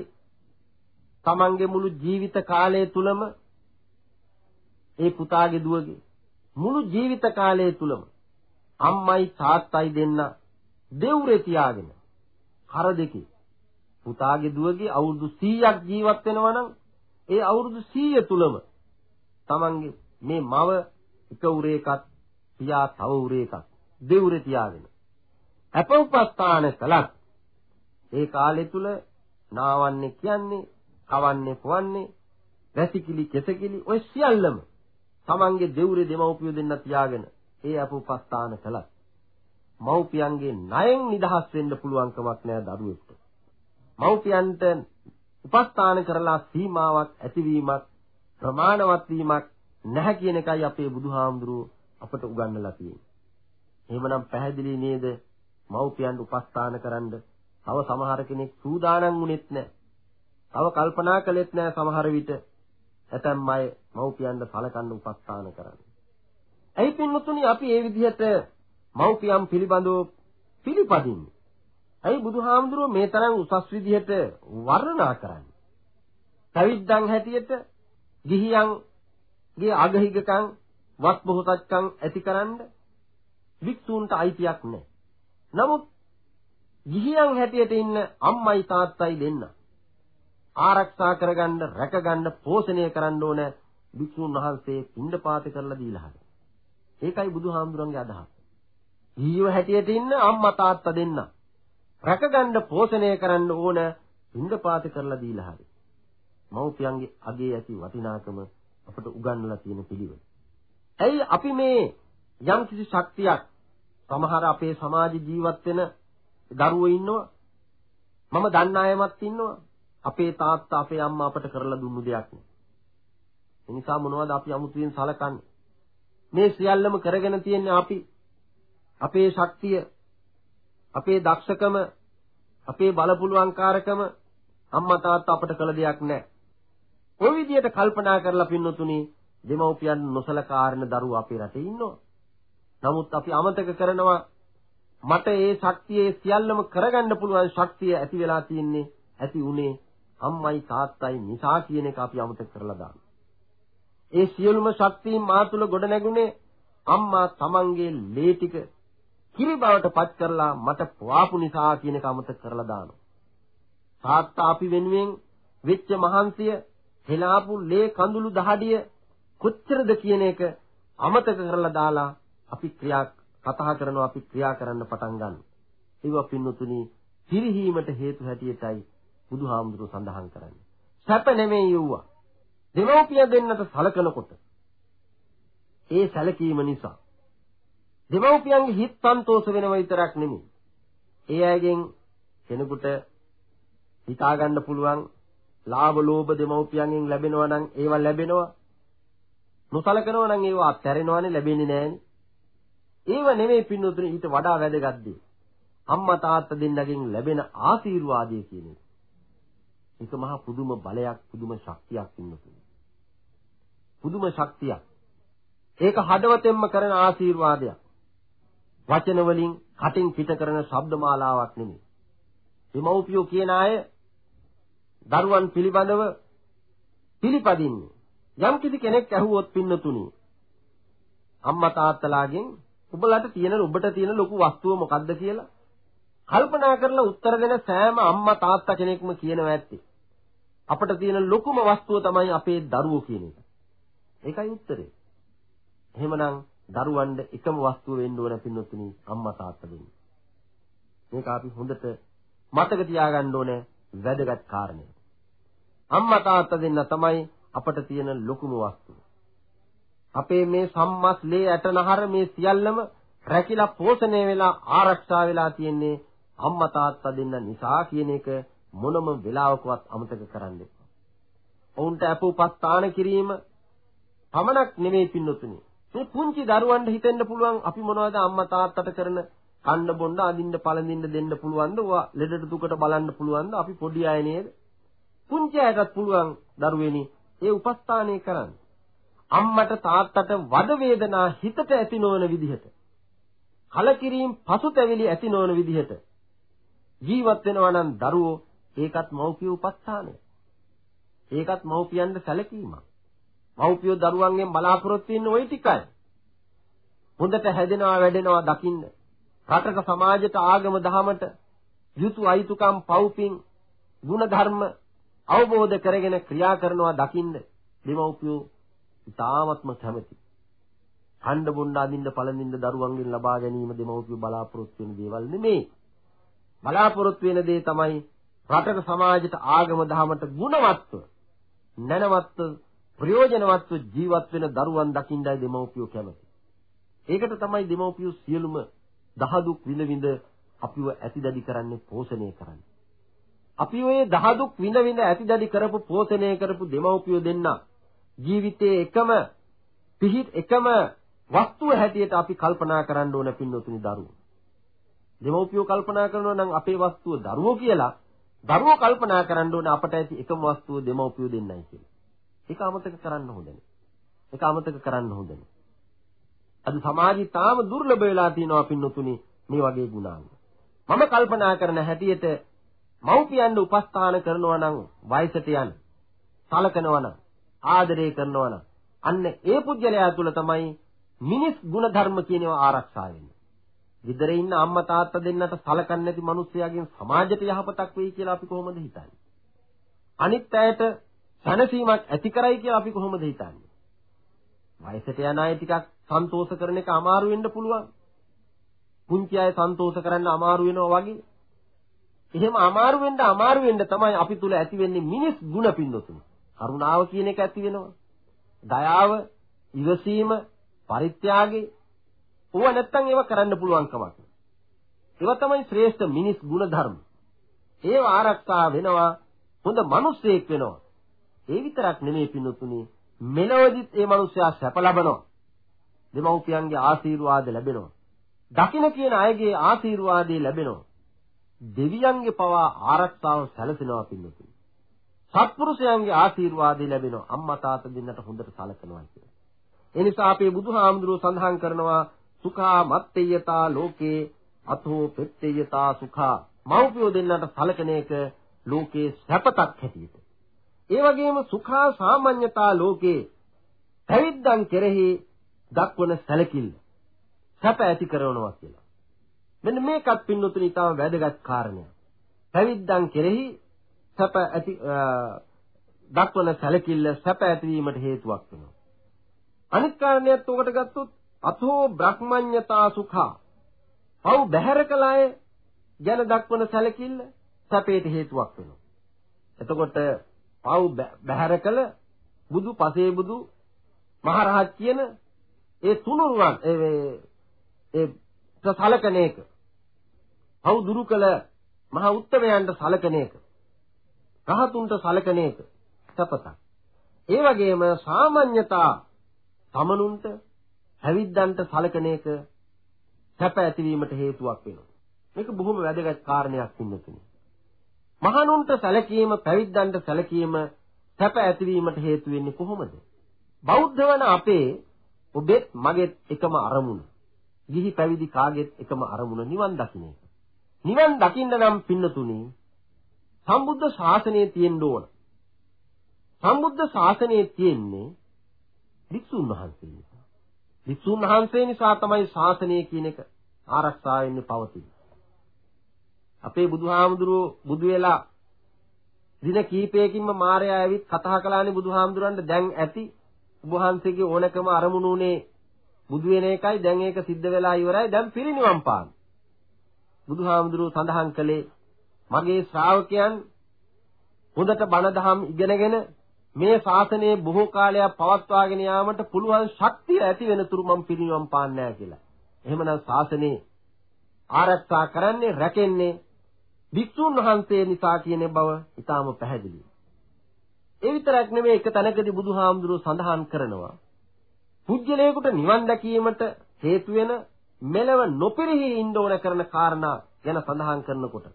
තමන්ගේ මුළු ජීවිත කාලය තුලම ඒ පුතාගේ දුවගේ. මුළු ජීවිත කාලය තුලම අම්මයි තාත්තයි දෙන්න දෙව්රේ තියාගෙන කර දෙකේ. පුතාගේ දුවගේ අවුරුදු 100ක් ජීවත් වෙනවා නම් ඒ අවුරුදු 100 තුලම තමන්ගේ මේ මව එක උරේකත් පියා තව උරේකත් දෙව්රේ තියාගෙන අප උපස්ථාන කළත් ඒ කාලය තුල නාවන්නේ කියන්නේ කවන්නේ පොවන්නේ වැසිකිලි කෙසකිලි ඔය සියල්ලම තමන්ගේ දෙවුරේ දෙමව්පියෝ දෙන්න තියාගෙන ඒ අප උපස්ථාන කළත් මව්පියන්ගේ ණයෙන් නිදහස් වෙන්න පුළුවන් කමක් නැහැ දරුවෙක්ට මව්පියන්ට උපස්ථාන කරලා සීමාවක් ඇතිවීමක් ප්‍රමාණවත් වීමක් නැහැ කියන එකයි අපේ බුදුහාමුදුරුව අපට උගන්වලා තියෙන්නේ. එහෙමනම් පැහැදිලි නේද මව්පියන්ට උපස්ථාන කරන්න තව සමහර කෙනෙක් සූදානම් වුණෙත් නැහැ. තව කල්පනා කළෙත් නැහැ සමහර විට. ඇතැම් අය මව්පියන්ට සලකන්න උපස්ථාන කරන්නේ. ඇයි පින්වතුනි අපි මේ විදිහට මව්පියන් පිළිබඳව පිළිපදින්නේ? ඇයි බුදුහාමුදුරුවෝ මේ තරම් උසස් විදිහට වර්ණනා කරන්නේ? පැවිද්දන් හැටියට ගිහියන්ගේ අගහිගකම් වත් බොහෝසත්කම් ඇතිකරන්න වික්ෂූන්ට අයිතියක් නැහැ. නමුත් ගිහියන් හැටියට ඉන්න අම්මයි තාත්තයි දෙන්න ආරක්ෂා කරගන්න රැකගන්න පෝෂණය කරන්න ඕන වික්ෂුන් වහන්සේ පින්ඩපාත කරලා දීලා හරි. ඒකයි බුදුහාමුදුරන්ගේ අදහස. ගිහියෝ හැටියට ඉන්න අම්මා තාත්තා දෙන්න රැකගන්න පෝෂණය කරන්න ඕන පින්ඩපාත කරලා දීලා හරි. මව්පියන්ගේ අගේ ඇති වටිනාකම අපට උගන්වලා තියෙන පිළිවෙල. ඇයි අපි මේ යම්කිසි ශක්තියක් සමහර අපේ සමාජ ජීවත් වෙන දරුවෝ ඉන්නවා. මම දන්න අයමත් ඉන්නවා. අපේ තාත්තා අපේ අම්මා අපට කරලා දුන්නු දෙයක් නේ. ඒ නිසා මොනවද අපි අමුතුවෙන් සලකන්නේ? මේ සියල්ලම කරගෙන තියන්නේ අපි. අපේ ශක්තිය, අපේ දක්ෂකම, අපේ බලපුලුවන්කාරකම අම්මා තාත්තා අපට කළ දෙයක් නැහැ. ওই විදිහට කල්පනා කරලා පින්නතුනි දෙමව්පියන් නොසලකාරන දරුවෝ අපේ රටේ ඉන්නවා. නමුත් අපි අමතක කරනවා මට ඒ ශක්තියේ සියල්ලම කරගන්න පුළුවන් ශක්තිය ඇති වෙලා තියෙන්නේ ඇති උනේ අම්මයි තාත්තයි නිසා කියන එක අපි අමතක කරලා දානවා. ඒ සියලුම ශක්තියින් මා තුල ගොඩ නැගුණේ අම්මා තමන්ගේ ලේ ටික කිරි බවට පත් කරලා මට පවාපු නිසා කියන එක අමතක කරලා දානවා. තාත්තා අපි වෙනුවෙන් වෙච්ච මහන්සිය හෙලාපු ලේ කඳුළු දහඩිය කොච්චරද කියන එක අමතක කරලා දාලා අපි ක්‍රියා කතා කරනවා අපි ක්‍රියා කරන්න පටන් ගන්න. ඒවා පින්නතුනි පිරිහීමට හේතු හැටියටයි බුදුහාමුදුරුවෝ සඳහන් කරන්නේ. සැප නෙමෙයි යුවා. දෙමෝපිය දෙන්නට සලකනකොට ඒ සැලකීම නිසා දෙමෝපියන්ගේ හිත සන්තෝෂ වෙනව විතරක් නෙමෙයි. ඒ අයගෙන් කෙනෙකුට හිතා ගන්න පුළුවන් ලාභ ලෝභ දෙමෝපියන්ගෙන් ලැබෙනවා නම් ඒවා ලැබෙනවා. නොසලකනවා නම් ඒවා අත්හැරෙනවානේ ලැබෙන්නේ නැහැනේ. ඒව නෙමෙයි පින්නතුනේ ඊට වඩා වැදගත් දේ. අම්මා තාත්තා දෙන්නගෙන් ලැබෙන ආශිර්වාදය කියන එක. ඒක මහා පුදුම බලයක් පුදුම ශක්තියක් පින්නතුනේ. පුදුම ශක්තියක්. ඒක හදවතෙන්ම කරන ආශිර්වාදයක්. වචන වලින් කටින් පිට කරන ශබ්ද මාලාවක් නෙමෙයි. දෙමව්පියෝ කියන අය දරුවන් පිළිබඳව පිළිපදින්නේ යම් කිසි කෙනෙක් ඇහුවොත් පින්නතුණි අම්මා තාත්තලාගෙන් ඔබලට තියෙන ඔබට තියෙන ලොකු වස්තුව මොකද්ද කියලා කල්පනා කරලා උත්තර දෙන සෑම අම්මා තාත්තා කෙනෙක්ම කියනවා ඇත්තේ. අපට තියෙන ලොකුම වස්තුව තමයි අපේ දරුවෝ කියන එක. ඒකයි උත්තරේ. එහෙමනම් දරුවන්ට එකම වස්තුව වෙන්න ඕන පින්නොත්නි අම්මා තාත්තා දෙන්නේ. මේක අපි හොඳට මතක තියාගන්න ඕනේ වැදගත් කාරණය. අම්මා තාත්තා දෙන්න තමයි අපට තියෙන ලොකුම වස්තුව. අපේ මේ සම්මස් ලේ ඇටනහර මේ සියල්ලම රැකිලා පෝෂණය වෙලා ආරක්ෂා වෙලා තියෙන්නේ අම්මා තාත්තා දෙන්න නිසා කියන එක මොනම වෙලාවකවත් අමතක කරන්න එපා. ඔවුන්ට අපෝපස්ථාන කිරීම පමණක් නෙමෙයි පින්නතුනි. මේ පුංචි දරුවන්ට හිතෙන්න පුළුවන් අපි මොනවද අම්මා තාත්තට කරන කන්න බොන්න අදින්න පළඳින්න දෙන්න පුළුවන්ද? ඔවා ලෙඩට දුකට බලන්න පුළුවන්ද? අපි පොඩි අය නේද? පුංචි අයටත් පුළුවන් දරුවෙනි ඒ උපස්ථානය කරන්න. අම්මට තාත්තට වද වේදනා හිතට ඇති නොවන විදිහට කලකිරීම පසුතැවිලි ඇති නොවන විදිහට ජීවත් වෙනවා නම් දරුවෝ ඒකත් මව්පිය උපස්ථානය. ඒකත් මව්පියන්ට සැලකීමක්. මව්පියෝ දරුවන්ගෙන් බලාපොරොත්තු වෙන්නේ ওই ටිකයි. හොඳට හැදෙනවා වැඩෙනවා දකින්න. රටක සමාජයට ආගම දහමට යුතු අයිතුකම් පව්පින් ගුණ ධර්ම අවබෝධ කරගෙන ක්‍රියා කරනවා දකින්න දෙමව්පියෝ ඉතාමත්ම කැමැති. ඛණ්ඩ බොණ්ඩ අදින්න පළඳින්න දරුවන්ගෙන් ලබා ගැනීම දෙමව්පියෝ බලාපොරොත්තු වෙන දේවල් නෙමෙයි. බලාපොරොත්තු වෙන දේ තමයි රටක සමාජයට ආගම දහමට ගුණවත්ව නැනවත්ව ප්‍රයෝජනවත්ව ජීවත් වෙන දරුවන් දකින්නයි දෙමව්පියෝ කැමති. ඒකට තමයි දෙමව්පියෝ සියලුම දහදුක් විඳ විඳ අපිව ඇතිදැඩි කරන්නේ පෝෂණය කරන්නේ. අපි ඔය දහදුක් විඳ විඳ ඇතිදැඩි කරපු පෝෂණය කරපු දෙමව්පියෝ දෙන්න ජීවිතයේ එකම පිහිට එකම වස්තුව හැටියට අපි කල්පනා කරන්න ඕන පින්නතුනි දරුවෝ. දෙමව්පියෝ කල්පනා කරනවා නම් අපේ වස්තුව දරුවෝ කියලා දරුවෝ කල්පනා කරන්න ඕන අපට ඇති එකම වස්තුව දෙමව්පියෝ දෙන්නයි කියලා. ඒක අමතක කරන්න හොඳ නැහැ. ඒක අමතක කරන්න හොඳ නැහැ. අද සමාජي තාම දුර්ලභ වෙලා තියෙනවා පින්නතුනි මේ වගේ ගුණාංග. මම කල්පනා කරන හැටියට මව්පියන් උපස්ථාන කරනවා නම් වයසට යන සලකනවා නම් ආදරය කරනවා නම් අන්න ඒ පුජ්‍යලයා තුල තමයි මිනිස් ගුණ ධර්ම කියනවා ආරක්ෂා වෙන්නේ. විතරේ ඉන්න අම්මා තාත්තා දෙන්නට සලකන්නේ නැති මිනිස්සයාගෙන් සමාජයට යහපතක් වෙයි කියලා අපි කොහොමද හිතන්නේ? අනිත් අයට සැනසීමක් ඇති කරයි කියලා අපි කොහොමද හිතන්නේ? වයසට යන අය ටිකක් සන්තෝෂ කරන එක අමාරු වෙන්න පුළුවන්. පුංචි අය සන්තෝෂ කරන්න අමාරු වෙනවා වගේ. එහෙම අමාරු වෙන්න අමාරු වෙන්න තමයි අපි තුල ඇති වෙන්නේ මිනිස් ගුණ පින්නතුනි. කරුණාව කියන එක ඇති වෙනවා. දයාව, ඉවසීම, පරිත්‍යාගය ඕව නැත්තම් ඒව කරන්න පුළුවන් කමක්. ඒවා තමයි ශ්‍රේෂ්ඨ මිනිස් ගුණ ධර්ම. ඒව ආරක්ෂා වෙනවා හොඳ මිනිස්සෙක් වෙනවා. ඒ විතරක් නෙමෙයි පින්නතුනි මෙලොවදිත් ඒ මිනිස්සයා සැප ලබනවා. දෙමව්පියන්ගේ ආශිර්වාද ලැබෙනවා. දකින්න කියන අයගේ ආශිර්වාදේ ලැබෙනවා. දෙවියන්ගේ පවා ආරක්ෂාව සැලසෙනවා පින්නතුනි. සත්පුරුෂයන්ගේ ආශිර්වාදේ ලැබෙනවා. අම්මා තාත්තා දෙන්නට හොඳට සලකනවා කියලා. ඒ නිසා අපේ බුදුහාමුදුරුවෝ සඳහන් කරනවා සුඛා මත්තේයතා ලෝකේ අතෝ පෙත්තේයතා සුඛා මෞපියෝ දෙන්නට සලකන එක ලෝකේ සැපතක් හැටියට. ඒ වගේම සුඛා සාමාන්‍යතා ලෝකේ පැවිද්දන් කෙරෙහි දක්වන සැලකිල්ල සැප ඇති කරනවා කියලා. මෙන්න මේකත් පින්නතුනි තාම වැදගත් කාරණයක්. පැවිද්දන් කෙරෙහි සැප ඇති දක්වන සැලකිල්ල සැප ඇතිවීමට හේතුවක් වෙනවා. අනිත් කාරණයක් උකට ගත්තොත් අතෝ බ්‍රහ්මඤ්ඤතා සුඛා. පව් බැහැර කළ අය ගැන දක්වන සැලකිල්ල සැපේට හේතුවක් වෙනවා. එතකොට පව් බැහැර කළ බුදු පසේ බුදු මහරහත් කියන ඒ තුනුරුවන් ඒ ඒ සලකන එක පව් දුරු කළ මහ උත්තමයන්ට සලකන එක රහතුන්ට සලකන එක සපතක් ඒ වගේම සාමාන්‍යතා තමනුන්ට හැවිද්දන්ට සලකන එක සැප ඇතිවීමට හේතුවක් වෙනවා. මේක බොහොම වැදගත් කාරණයක් ඉන්නතුනි. මහණුන්ට සැලකීම පැවිද්දන්ට සැලකීම සැප ඇතිවීමට හේතු වෙන්නේ කොහොමද? බෞද්ධ වන අපේ ඔබෙත් මගෙත් එකම අරමුණ. ගිහි පැවිදි කාගෙත් එකම අරමුණ නිවන් දකින්න එක. නිවන් දකින්න නම් පින්නතුනි සම්බුද්ධ ශාසනය තියෙන්න ඕන. සම්බුද්ධ ශාසනය තියෙන්නේ වික්ෂුන් වහන්සේ නිසා. වික්ෂුන් වහන්සේ නිසා තමයි ශාසනය කියන එක ආරක්ෂා වෙන්නේ පවතින්නේ. අපේ බුදුහාමුදුරුවෝ බුදු වෙලා දින කීපයකින්ම මාර්යා ඇවිත් කතා කළානේ බුදුහාමුදුරන්ට. දැන් ඇති උභාන්සේගේ ඕනකම අරමුණු උනේ බුදු වෙන එකයි දැන් ඒක සිද්ධ වෙලා ඉවරයි. දැන් පිරිනිවන් පාන. බුදුහාමුදුරුවෝ සඳහන් කළේ මගේ ශ්‍රාවකයන් හොඳට බණ දහම් ඉගෙනගෙන මේ ශාසනය බොහෝ කාලයක් පවත්වාගෙන යාමට පුළුවන් ශක්තිය ඇති වෙන තුරු මම පිරිනිවන් පාන්නේ නැහැ කියලා. එහෙමනම් ශාසනේ ආරක්ෂා කරන්නේ රැකෙන්නේ භික්ෂුන් වහන්සේ නිසා කියන බව ඊටාම පැහැදිලියි. ඒ විතරක් නෙමෙයි එක තැනකදී බුදුහාමුදුරුව සඳහන් කරනවා. පුජ්‍යලයකට නිවන් දැකීමට හේතු වෙන මෙලව නොපිරිහි ඉන්න ඕන කරන කාරණා ගැන සඳහන් කරනකොට.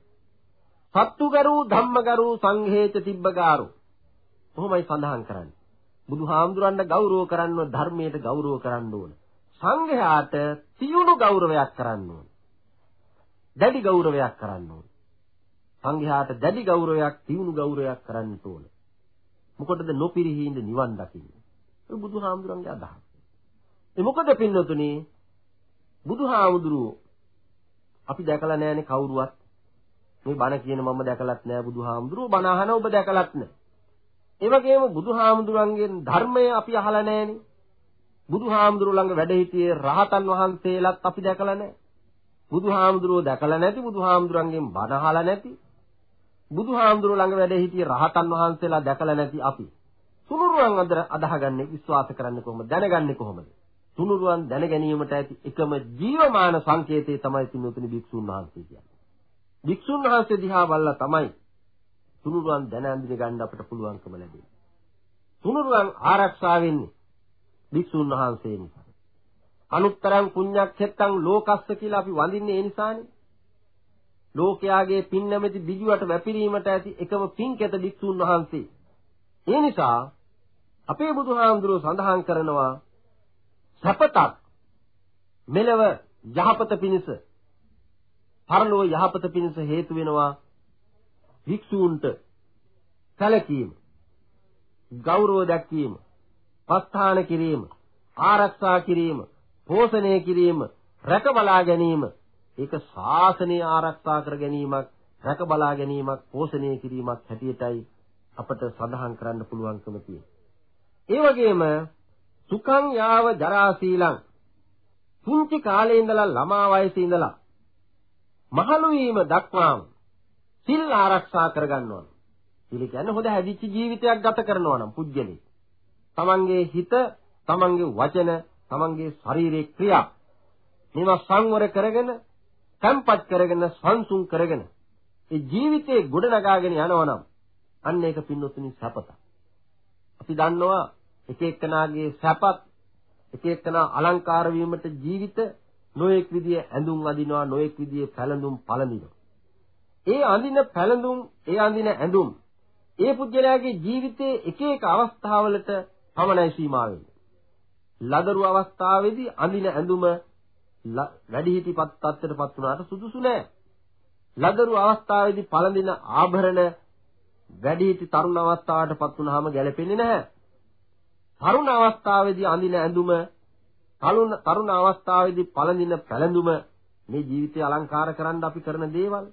සත්තුගරු ධම්මගරු සංඝේච තිබ්බගාරු. කොහොමයි සඳහන් කරන්නේ? බුදුහාමුදුරන්ට ගෞරව කරන්න ඕන ධර්මයට ගෞරව කරන්න ඕන. සංඝයාට තියුණු ගෞරවයක් කරන්න ඕන. දැඩි ගෞරවයක් කරන්න ඕන. සංඝයාට දැඩි ගෞරවයක් තියුණු ගෞරවයක් කරන්න ඕන මොකටද නොපිරිහි ඉඳ නිවන් දකින්නේ ඒ බුදුහාමුදුරන්ගේ අදහස ඒ මොකද පින්නතුනේ බුදුහාමුදුරුවෝ අපි දැකලා නැහැනේ කවුරුවත් මේ බණ කියන මම දැකලත් නැහැ බුදුහාමුදුරුවෝ බණ අහන ඔබ දැකලත් නැහැ. ඒ වගේම බුදුහාමුදුරන්ගෙන් ධර්මය අපි අහලා නැහැනේ. බුදුහාමුදුරුවෝ ළඟ වැඩ සිටියේ රහතන් වහන්සේලාත් අපි දැකලා නැහැ. බුදුහාමුදුරුවෝ දැකලා නැති බුදුහාමුදුරන්ගෙන් බණ අහලා නැති බුදුහාමුදුරුවෝ ළඟ වැඩ සිටියේ රහතන් වහන්සේලා දැකලා නැති අපි සුනුරුවන් අතර අදාහගන්නේ විශ්වාස කරන්නේ කොහොමද දැනගන්නේ කොහොමද තුනුරුවන් දැන ගැනීමට ඇති එකම ජීවමාන සංකේතය තමයි පින්වතුනි භික්ෂුන් වහන්සේ කියන්නේ. භික්ෂුන් වහන්සේ දිහා බලලා තමයි තුනුරුවන් දැන අඳින ගන්න අපිට පුළුවන්කම ලැබෙන්නේ. තුනුරුවන් ආරක්ෂා වෙන්නේ භික්ෂුන් වහන්සේ නිසා. අනුත්තරං පුඤ්ඤක්ඛෙත්තං ලෝකස්ස කියලා අපි වඳින්නේ ඒ නිසානේ. ලෝකයාගේ පින් නැමැති දිජුවට වැපිරීමට ඇති එකම පින්කෙත භික්ෂුන් වහන්සේ. ඒ නිසා අපේ බුදුහාමුදුරුවෝ සඳහන් කරනවා සැපතක් මෙලව යහපත පිණිස පරලෝ යහපත පිණිස හේතු වෙනවා වික්ෂූන්ට සැලකීම ගෞරව දැක්වීම පස්ථාන කිරීම ආරක්ෂා කිරීම පෝෂණය කිරීම රැක බලා ගැනීම ඒක ශාසනය ආරක්ෂා කර ගැනීමක් රැක බලා ගැනීමක් පෝෂණය කිරීමක් හැටියටයි අපට සඳහන් කරන්න පුළුවන්කම තියෙන්නේ. ඒ වගේම සුඛං යාව ජරා සීලං පුංචි කාලේ ඉඳලා ළමා වයසේ ඉඳලා මහලු වීම දක්වාම සිල් ආරක්ෂා කරගන්නවා. සිල් කියන්නේ හොඳ හැදිච්ච ජීවිතයක් ගත කරනවා නම් පුජ්‍යලේ. තමන්ගේ හිත, තමන්ගේ වචන, තමන්ගේ ශරීරයේ ක්‍රියා මේවා සංවර කරගෙන, තැම්පත් කරගෙන, සංසුන් කරගෙන ඒ ජීවිතේ ගොඩනගාගෙන යනවා නම් අන්න ඒක පින්නොතුනි සපත. අපි දන්නවා එක එක්කනාගේ සැපත් එක එක්කනා අලංකාර වීමට ජීවිත නොඑක් විදිය ඇඳුම් අඳිනවා නොඑක් විදිය පැළඳුම් පළඳිනවා ඒ අඳින පැළඳුම් ඒ අඳින ඇඳුම් ඒ පුජ්‍යලයාගේ ජීවිතයේ එක එක අවස්ථාවලට පමණයි සීමා වෙන්නේ ලදරු අවස්ථාවේදී අඳින ඇඳුම වැඩිහිටිපත් තත්ත්වයටපත් වුණාට සුදුසු නෑ. ලදරු අවස්ථාවේදී පළඳින ආභරණ වැඩිහිටි තරුණ අවස්ථාවටපත් වුණාම ගැලපෙන්නේ නැහැ. තරුණ අවස්ථාවේදී අඳින ඇඳුම තරුණ තරුණ අවස්ථාවේදී පළඳින පැළඳුම මේ ජීවිතය අලංකාර කරන්න අපි කරන දේවල්.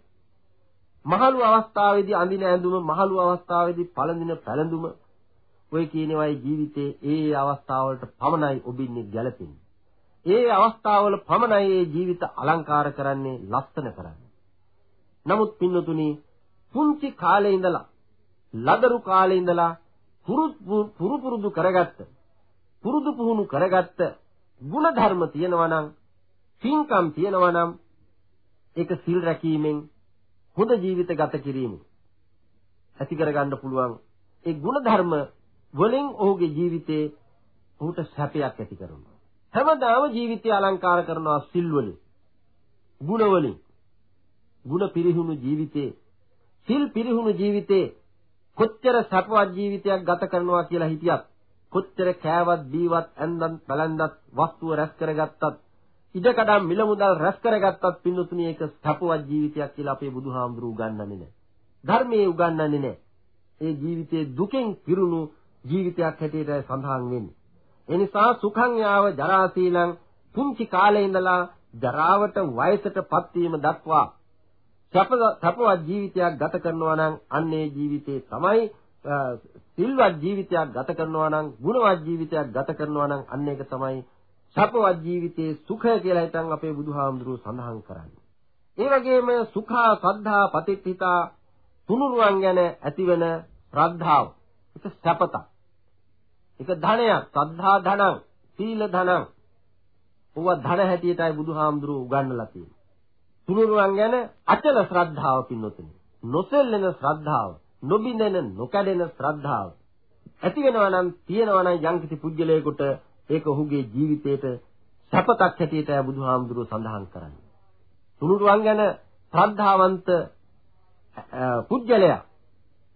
මහලු අවස්ථාවේදී අඳින ඇඳුම මහලු අවස්ථාවේදී පළඳින පැළඳුම ඔය කියනවායි ජීවිතේ ඒ අවස්ථාවලට පමණයි ඔබින්නේ ගැලපෙන්නේ ඒ අවස්ථාවල පමණයි ඒ ජීවිත අලංකාර කරන්නේ ලස්සන කරන්නේ. නමුත් පින්නතුනි පුංචි කාලේ ඉඳලා ලදරු කාලේ ඉඳලා පුරු පුරුදු කරගත්ත පුරුදු පුහුණු කරගත්ත ගුණ ධර්ම තියෙනවා නම් පින්කම් තියෙනවා නම් ඒක සිල් රැකීමෙන් හොඳ ජීවිත ගත කිරීමෙන් ඇති කරගන්න පුළුවන්. ඒ ගුණ ධර්ම වලින් ඔහුගේ ජීවිතේ ඔහුට සැපයක් ඇති කරනවා. හැමදාම ජීවිතය අලංකාර කරනවා සිල් වලින් ගුණ වලින් ගුණ පිරිහුණු ජීවිතේ සිල් පිරිහුණු ජීවිතේ කොච්චර සැපවත් ජීවිතයක් ගත කරනවා කියලා හිතියත් කොච්චර කෑවත් බීවත් ඇඳන් බලන්දත් වස්තුව රැස් කරගත්තත් ඉඩකඩම් මිල මුදල් රැස් කරගත්තත් පින්නතුණි ඒක සැපවත් ජීවිතයක් කියලා අපේ බුදුහාමුදුරු උගන්වන්නේ නැහැ. ධර්මයේ උගන්වන්නේ නැහැ. ඒ ජීවිතේ දුකෙන් පිරුණු ජීවිතයක් හැටියට සඳහන් වෙන්නේ. ඒ නිසා සුඛං යාව ජරා සීලං පුංචි කාලේ ඉඳලා ජරාවට වයසටපත් වීම දක්වා සැපවත් ජීවිතයක් ගත කරනවා නම් අන්නේ ජීවිතේ තමයි සිල්වත් ජීවිතයක් ගත කරනවා නම් ගුණවත් ජීවිතයක් ගත කරනවා නම් අන්න ඒක තමයි සැපවත් ජීවිතයේ සුඛය කියලා හිතන් අපේ බුදුහාමුදුරුවෝ සඳහන් කරන්නේ. ඒ වගේම සුඛා සද්ධා පතිත්ථිතා තුනුරුවන් ගැන ඇතිවන ශ්‍රද්ධාව. ඒක සැපතක්. ඒක ධනයක්. සද්ධා ධනං, සීල ධනං. ඕවා ධන හැටියටයි බුදුහාමුදුරුවෝ උගන්වලා තියෙන්නේ. තුනුරුවන් ගැන අචල ශ්‍රද්ධාව පින්නොතුනි. නොසෙල්ලෙන ශ්‍රද්ධාව, නොබිඳෙන නොකඩෙන ශ්‍රද්ධාව. ඇති වෙනවා නම් තියෙනවා නම් යම්කිසි පුජ්‍යලයකට ඒක ඔහුගේ ජීවිතේට සැපතක් හැටියට බුදුහාමුදුරුවෝ සඳහන් කරන්නේ. තුනුරුවන් ගැන ශ්‍රද්ධාවන්ත පුජ්‍යලයා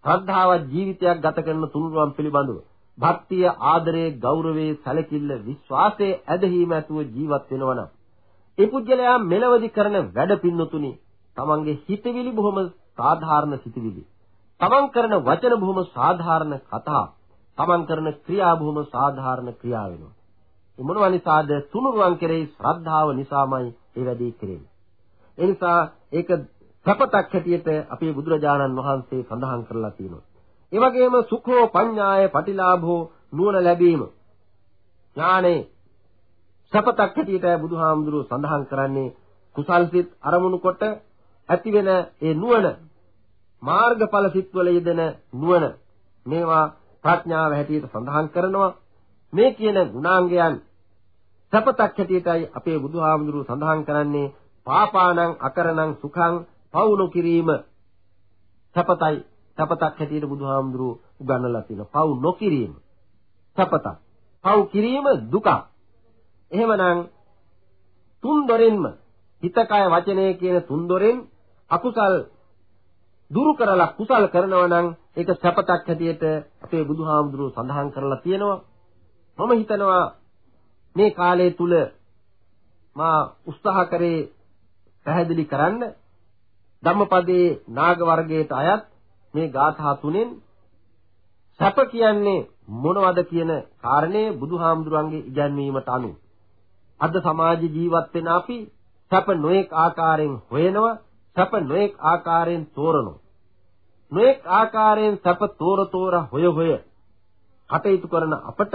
ශ්‍රද්ධාවත් ජීවිතයක් ගත කරන තුනුරුවන් පිළිබඳව භක්තිය ආදරය ගෞරවයේ සැලකිල්ල විශ්වාසයේ ඇදහිීම ඇතුව ජීවත් වෙනවනම් ඒ පුජ්‍යලයා මෙලවදි කරන වැඩ පින්නතුනි තමන්ගේ හිතවිලි බොහොම සාධාරණ හිතවිලි තමන් කරන වචන බොහොම සාධාරණ කතා. තමන් කරන ක්‍රියා බොහොම සාධාරණ ක්‍රියා වෙනවා. ඒ මොනවා නිසාද? තුනුරුවන් කෙරෙහි ශ්‍රද්ධාව නිසාමයි ඒ වැඩේ කෙරෙන්නේ ඒ නිසා ඒක සපතක් හැටියට අපේ බුදුරජාණන් වහන්සේ සඳහන් කරලා තියෙනවා. ඒ වගේම සුඛෝ පඤ්ඤාය පටිලාභෝ නුවණ ලැබීම. ඥානේ සපතක් හැටියට බුදුහාමුදුරුවෝ සඳහන් කරන්නේ කුසල් සිත් අරමුණු කොට ඇතිවෙන ඒ නුවණ මාර්ගඵල සිත්වල යෙදෙන නුවණ. මේවා ප්‍රඥාව හැටියට සඳහන් කරනවා. මේ කියන ගුණාංගයන් සපතක් හැටියටයි අපේ බුදුහාමුදුරුවෝ සඳහන් කරන්නේ පාපානං අකරණං සුඛං පවුණු කිරීම. සපතයි. සපතක් හැටියට බුදුහාමුදුරුවෝ උගන්වලා තියෙනවා. පව් නොකිරීම සපතක්. පව් කිරීම දුකක්. එහෙමනම් තුන් දොරින්ම හිතකය වචනය කියන තුන් දොරින් අකුසල් දුරු කරලා කුසල් කරනවා නම් ඒක සපතක් හැටියට අපේ බුදුහාමුදුරුවෝ සඳහන් කරලා තියෙනවා. මම හිතනවා මේ කාලය තුල මා උත්සාහ කරේ පැහැදිලි කරන්න ධම්මපදයේ නාග වර්ගයට අයත් මේ ගාථා තුනෙන් සැප කියන්නේ මොනවද කියන කාරණේ බුදුහාමුදුරන්ගේ ඉගැන්වීමට අනුව අද සමාජ ජීවත් වෙන අපි සැප නොඑක් ආකාරයෙන් හොයනවා සැප නොඑක් ආකාරයෙන් තෝරනවා. නොඑක් ආකාරයෙන් සැප තෝර තෝර හොය හොය කටයුතු කරන අපට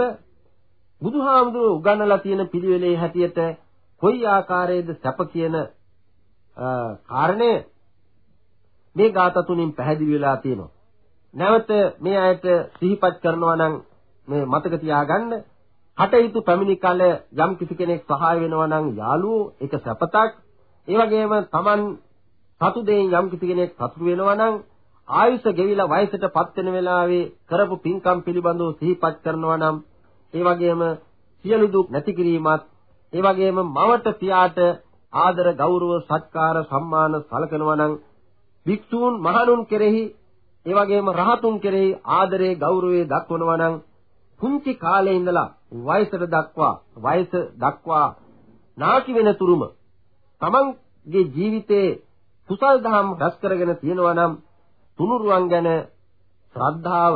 බුදුහාමුදුරුවෝ උගන්වලා තියෙන පිළිවෙලේ හැටියට කොයි ආකාරයේද සැප කියන කාරණය මේ ગાත තුنين පැහැදිලි වෙලා තියෙනවා. නැවත මේ අයට සිහිපත් කරනවා නම් මේ මතක තියාගන්න හටයුතු පැමිණි කල යම් කිසි කෙනෙක් සහාය වෙනවා නම් යාළුවෝ ඒක සපතක්. ඒ වගේම Taman සතු දෙයින් යම් කිසි කෙනෙක් සතුට වෙනවා නම් ආයුෂ ගෙවිලා වයසටපත් වෙන වෙලාවේ කරපු පින්කම් පිළිබඳව සිහිපත් කරනවා නම් ඒ වගේම සියලු දුක් නැති කිරීමත් ඒ වගේම මවට පියාට ආදර ගෞරව සත්කාර සම්මාන සලකනවා නම් භික්ෂූන් මහණුන් කෙරෙහි ඒ වගේම රහතුන් කෙරෙහි ආදරේ ගෞරවය දක්වනවා නම් කුංචි කාලේ ඉඳලා වයසට දක්වා වයස දක්වා නාකි වෙන තුරුම තමන්ගේ ජීවිතේ කුසල් දහම් රැස් කරගෙන තියෙනවා නම් තුනුරුවන් ගැන ශ්‍රද්ධාව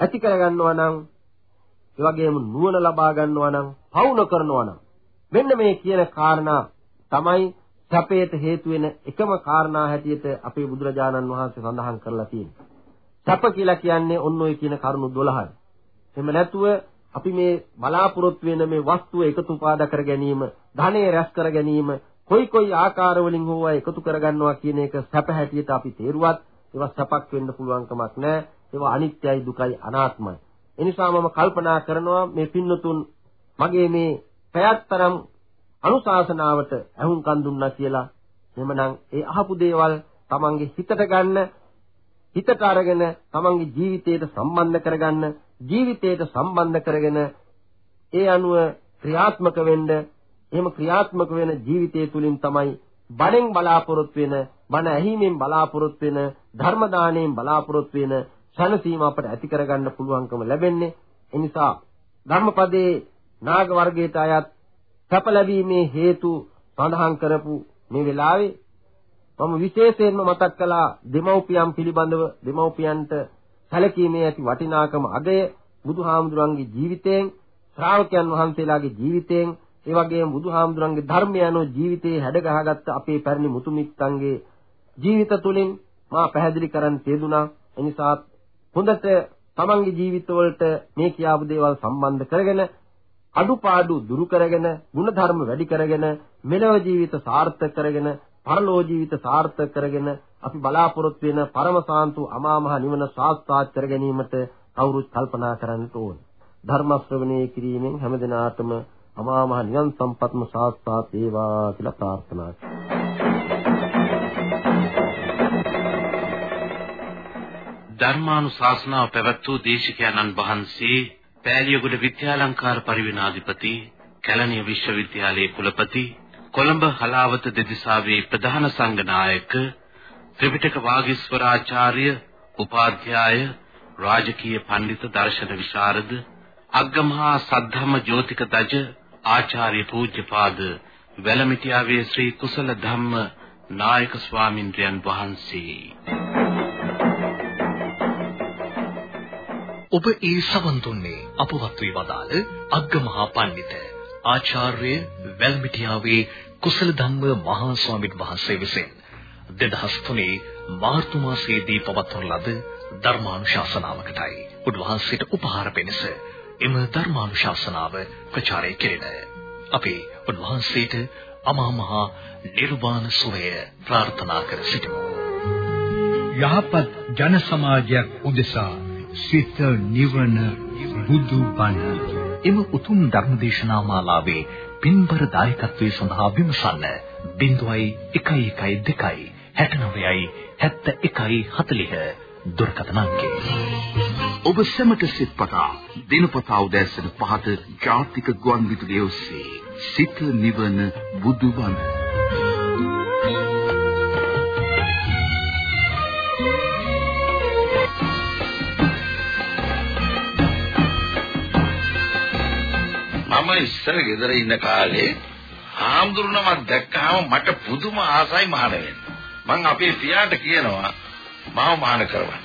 ඇති කරගන්නවා නම් ඒ වගේම නුවණ ලබා ගන්නවා නම් පවුන කරනවා නම් මෙන්න මේ කියන කාරණා තමයි සැපයට හේතු වෙන එකම කාරණා හැටියට අපේ බුදුරජාණන් වහන්සේ සඳහන් කරලා තියෙනවා. සැප කියලා කියන්නේ ඔන්න ඔය කියන කරුණු 12යි. එහෙම නැතුව අපි මේ බලාපොරොත්තු වෙන මේ වස්තුව එකතු උපාදා කර ගැනීම, ධනෙ රැස් කර ගැනීම, කොයි කොයි ආකාර වලින් හෝ එකතු කරගන්නවා කියන එක සැප හැටියට අපි තේරුවත් ඒවා සැපක් වෙන්න පුළුවන් කමක් නැහැ. ඒවා අනිත්‍යයි, දුකයි, අනාත්මයි. එනිසා මම කල්පනා කරනවා මේ පින්නතුන් මගේ මේ පැයත්තරම් අනුශාසනාවට ඇහුම්කන් දුන්නා කියලා එhmenan ඒ අහපු දේවල් තමන්ගේ හිතට ගන්න හිතට අරගෙන තමන්ගේ ජීවිතයට සම්බන්ධ කරගන්න ජීවිතයට සම්බන්ධ කරගෙන ඒ අනුව ක්‍රියාත්මක වෙන්න එහෙම ක්‍රියාත්මක වෙන ජීවිතය තුලින් තමයි බණෙන් බලාපොරොත්තු වෙන බණ ඇහිීමෙන් බලාපොරොත්තු වෙන ධර්ම දාණයෙන් බලාපොරොත්තු වෙන ශනසීම අපට ඇති කරගන්න පුළුවන්කම ලැබෙන්නේ. එනිසා ධර්මපදයේ නාග වර්ගයට අයත් සැප ලැබීමේ හේතු සඳහන් කරපු මේ වෙලාවේ මම විශේෂයෙන්ම මතක් කළා දෙමව්පියන් පිළිබඳව දෙමව්පියන්ට සැලකීමේ ඇති වටිනාකම අගය බුදුහාමුදුරන්ගේ ජීවිතයෙන් ශ්‍රාවකයන් වහන්සේලාගේ ජීවිතයෙන් ඒ වගේම බුදුහාමුදුරන්ගේ ධර්මය අනුව ජීවිතේ හැඩගහගත්ත අපේ පැරණි මුතුමිත්තන්ගේ ජීවිත තුලින් මා පැහැදිලි කරන්න තියදුනා එනිසා හොඳට තමන්ගේ ජීවිතවලට මේ කියාපු දේවල් සම්බන්ධ කරගෙන අඩුපාඩු දුරු කරගෙන ಗುಣධර්ම වැඩි කරගෙන මෙලව ජීවිත සාර්ථක කරගෙන පරලෝ ජීවිත සාර්ථක කරගෙන අපි බලාපොරොත්තු වෙන පරම සාන්තු අමා මහ නිවන සාක්ෂාත් කර ගැනීමට කවුරුත් කල්පනා කරන්නට ඕන. ධර්ම ශ්‍රවණය කිරීමෙන් හැමදිනාටම අමා මහ නිවන් සම්පත්ම සාක්ෂාත් වේවා කියලා ප්‍රාර්ථනා ධර්මානුශාසනාව පැවැත් වූ දේශිකානන් වහන්සේ පෑලියගොඩ විද්‍යාලංකාර පරිවිනාධිපති කැලණිය විශ්වවිද්‍යාලයේ කුලපති කොළඹ හලාවත දෙදිසාවේ ප්‍රධාන සංඝනායක ත්‍රිපිටක වාගීස්වරාචාර්ය උපාධ්‍යාය රාජකීය පඬිත දර්ශන විශාරද අග්ගමහා සද්ධම්ම ජෝතික දජ ආචාර්ය පූජ්‍යපාද වැලමිටියාවේ ශ්‍රී කුසල ධම්ම නායක ස්වාමින්ද්‍රයන් වහන්සේ. ඔබ ඒ සවන් දුන්නේ අපවත් වී වදාළ අග්ගමහා පඬිත ආචාර්ය වැල්මිටියාවේ කුසල ධම්ම මහා ස්වාමීන් වහන්සේ විසින් 2003 මාර්තු මාසයේදී පවත්වන ලද ධර්මානුශාසනාවකටයි උන්වහන්සේට උපහාර පිණිස එම ධර්මානුශාසනාව ප්‍රචාරය කෙරෙන. අපි උන්වහන්සේට අමා මහ නිර්වාණ සුවය ප්‍රාර්ථනා කර සිටිමු. යහපත් ජන සමාජයක් උදෙසා සිත නිවන බුදු බණ. එම උතුම් ධර්මදේශනා මාලාවේ පින්බර දායකත්වයේ සඳහා විමසන්න 0112 69යි 71යි 40 දුරකථන අංකය ඔබ සැමට සිත්පතා දිනපතා උදෑසන 5ට ජාතික ගුවන් විදුලිය ඔස්සේ සිත නිවන බුදුබණ මම ඉස්සර ගෙදර ඉන්න කාලේ ආම්දුරුනමක් දැක්කහම මට පුදුම ආසයි මහාන වෙන්න. මං අපේ පියාට කියනවා මාව මහාන කරවන්න.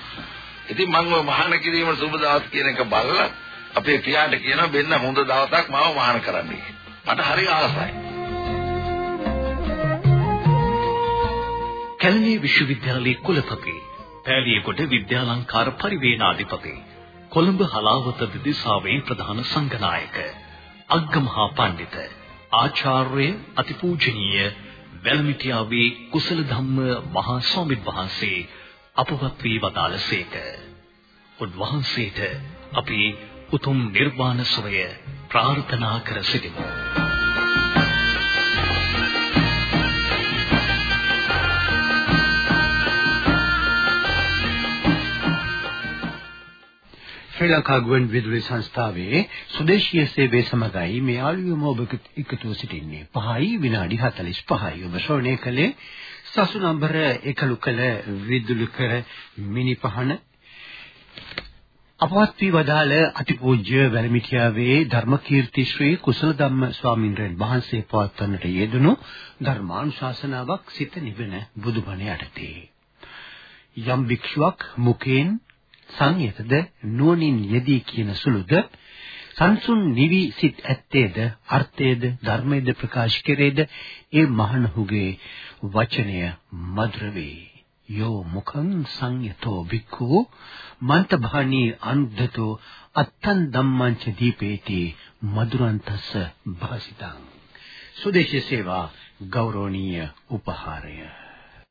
ඉතින් මං ඔය මහාන කිරීම සුබ දවස් කියන එක බලලා අපේ පියාට කියනවා බෙන්න හොඳ දවසක් මාව මහාන කරන්න මට හරි ආසයි. කැලණිය විශ්වවිද්‍යාලයේ කුලපති පෑලියගොඩ විද්‍යාලංකාර පරිවේනාධිපති කොළඹ හලාවත දිදිසාවේ ප්‍රධාන සංඝනායක අග්ගමහා පඬිත ආචාර්ය අතිපූජනීය වැල්මිටියාවේ කුසල ධම්ම මහා ස්වාමීන් වහන්සේ අපවත් වී වදාළසේක. උන්වහන්සේට අපි උතුම් නිර්වාණ සුවය ප්‍රාර්ථනා කර සිටිමු. ශ්‍රී ලංකා ගුවන් විදුලි සංස්ථාවේ සුදේශීය සේවයේ සමගයි මේ ආලියම ඔබ එකතුව සිටින්නේ. 5යි විනාඩි 45යි ඔබ ශ්‍රවණය කළේ සසු නම්බර එකලු කළ විදුලි කර මිනි පහන. අපවත් වී වදාළ අතිපූජ්‍ය වැලමිටියාවේ ධර්මකීර්ති ශ්‍රී කුසල ධම්ම ස්වාමින්වයන් වහන්සේ පවත්වන්නට යෙදුණු ධර්මානුශාසනාවක් සිත නිවන බුදුබණ යටතේ. යම් භික්ෂුවක් මුකෙන් සංයතද නුවණින් යෙදී කියන සුළුද? සංසුන් නිවි සිත් ඇත්තේද අර්ථයේද ධර්මයේද ප්‍රකාශ කෙරේද? ඒ මහණහුගේ වචනය මధుර වේ යෝ මුඛං සංයතෝ භික්ඛු මන්තභානී අනුද්ධතෝ අත්තං ධම්මං ච දීපේති මధుරන්තස්ස භාසිතං. සුදේශ සේවා ගෞරවනීය උපහාරය.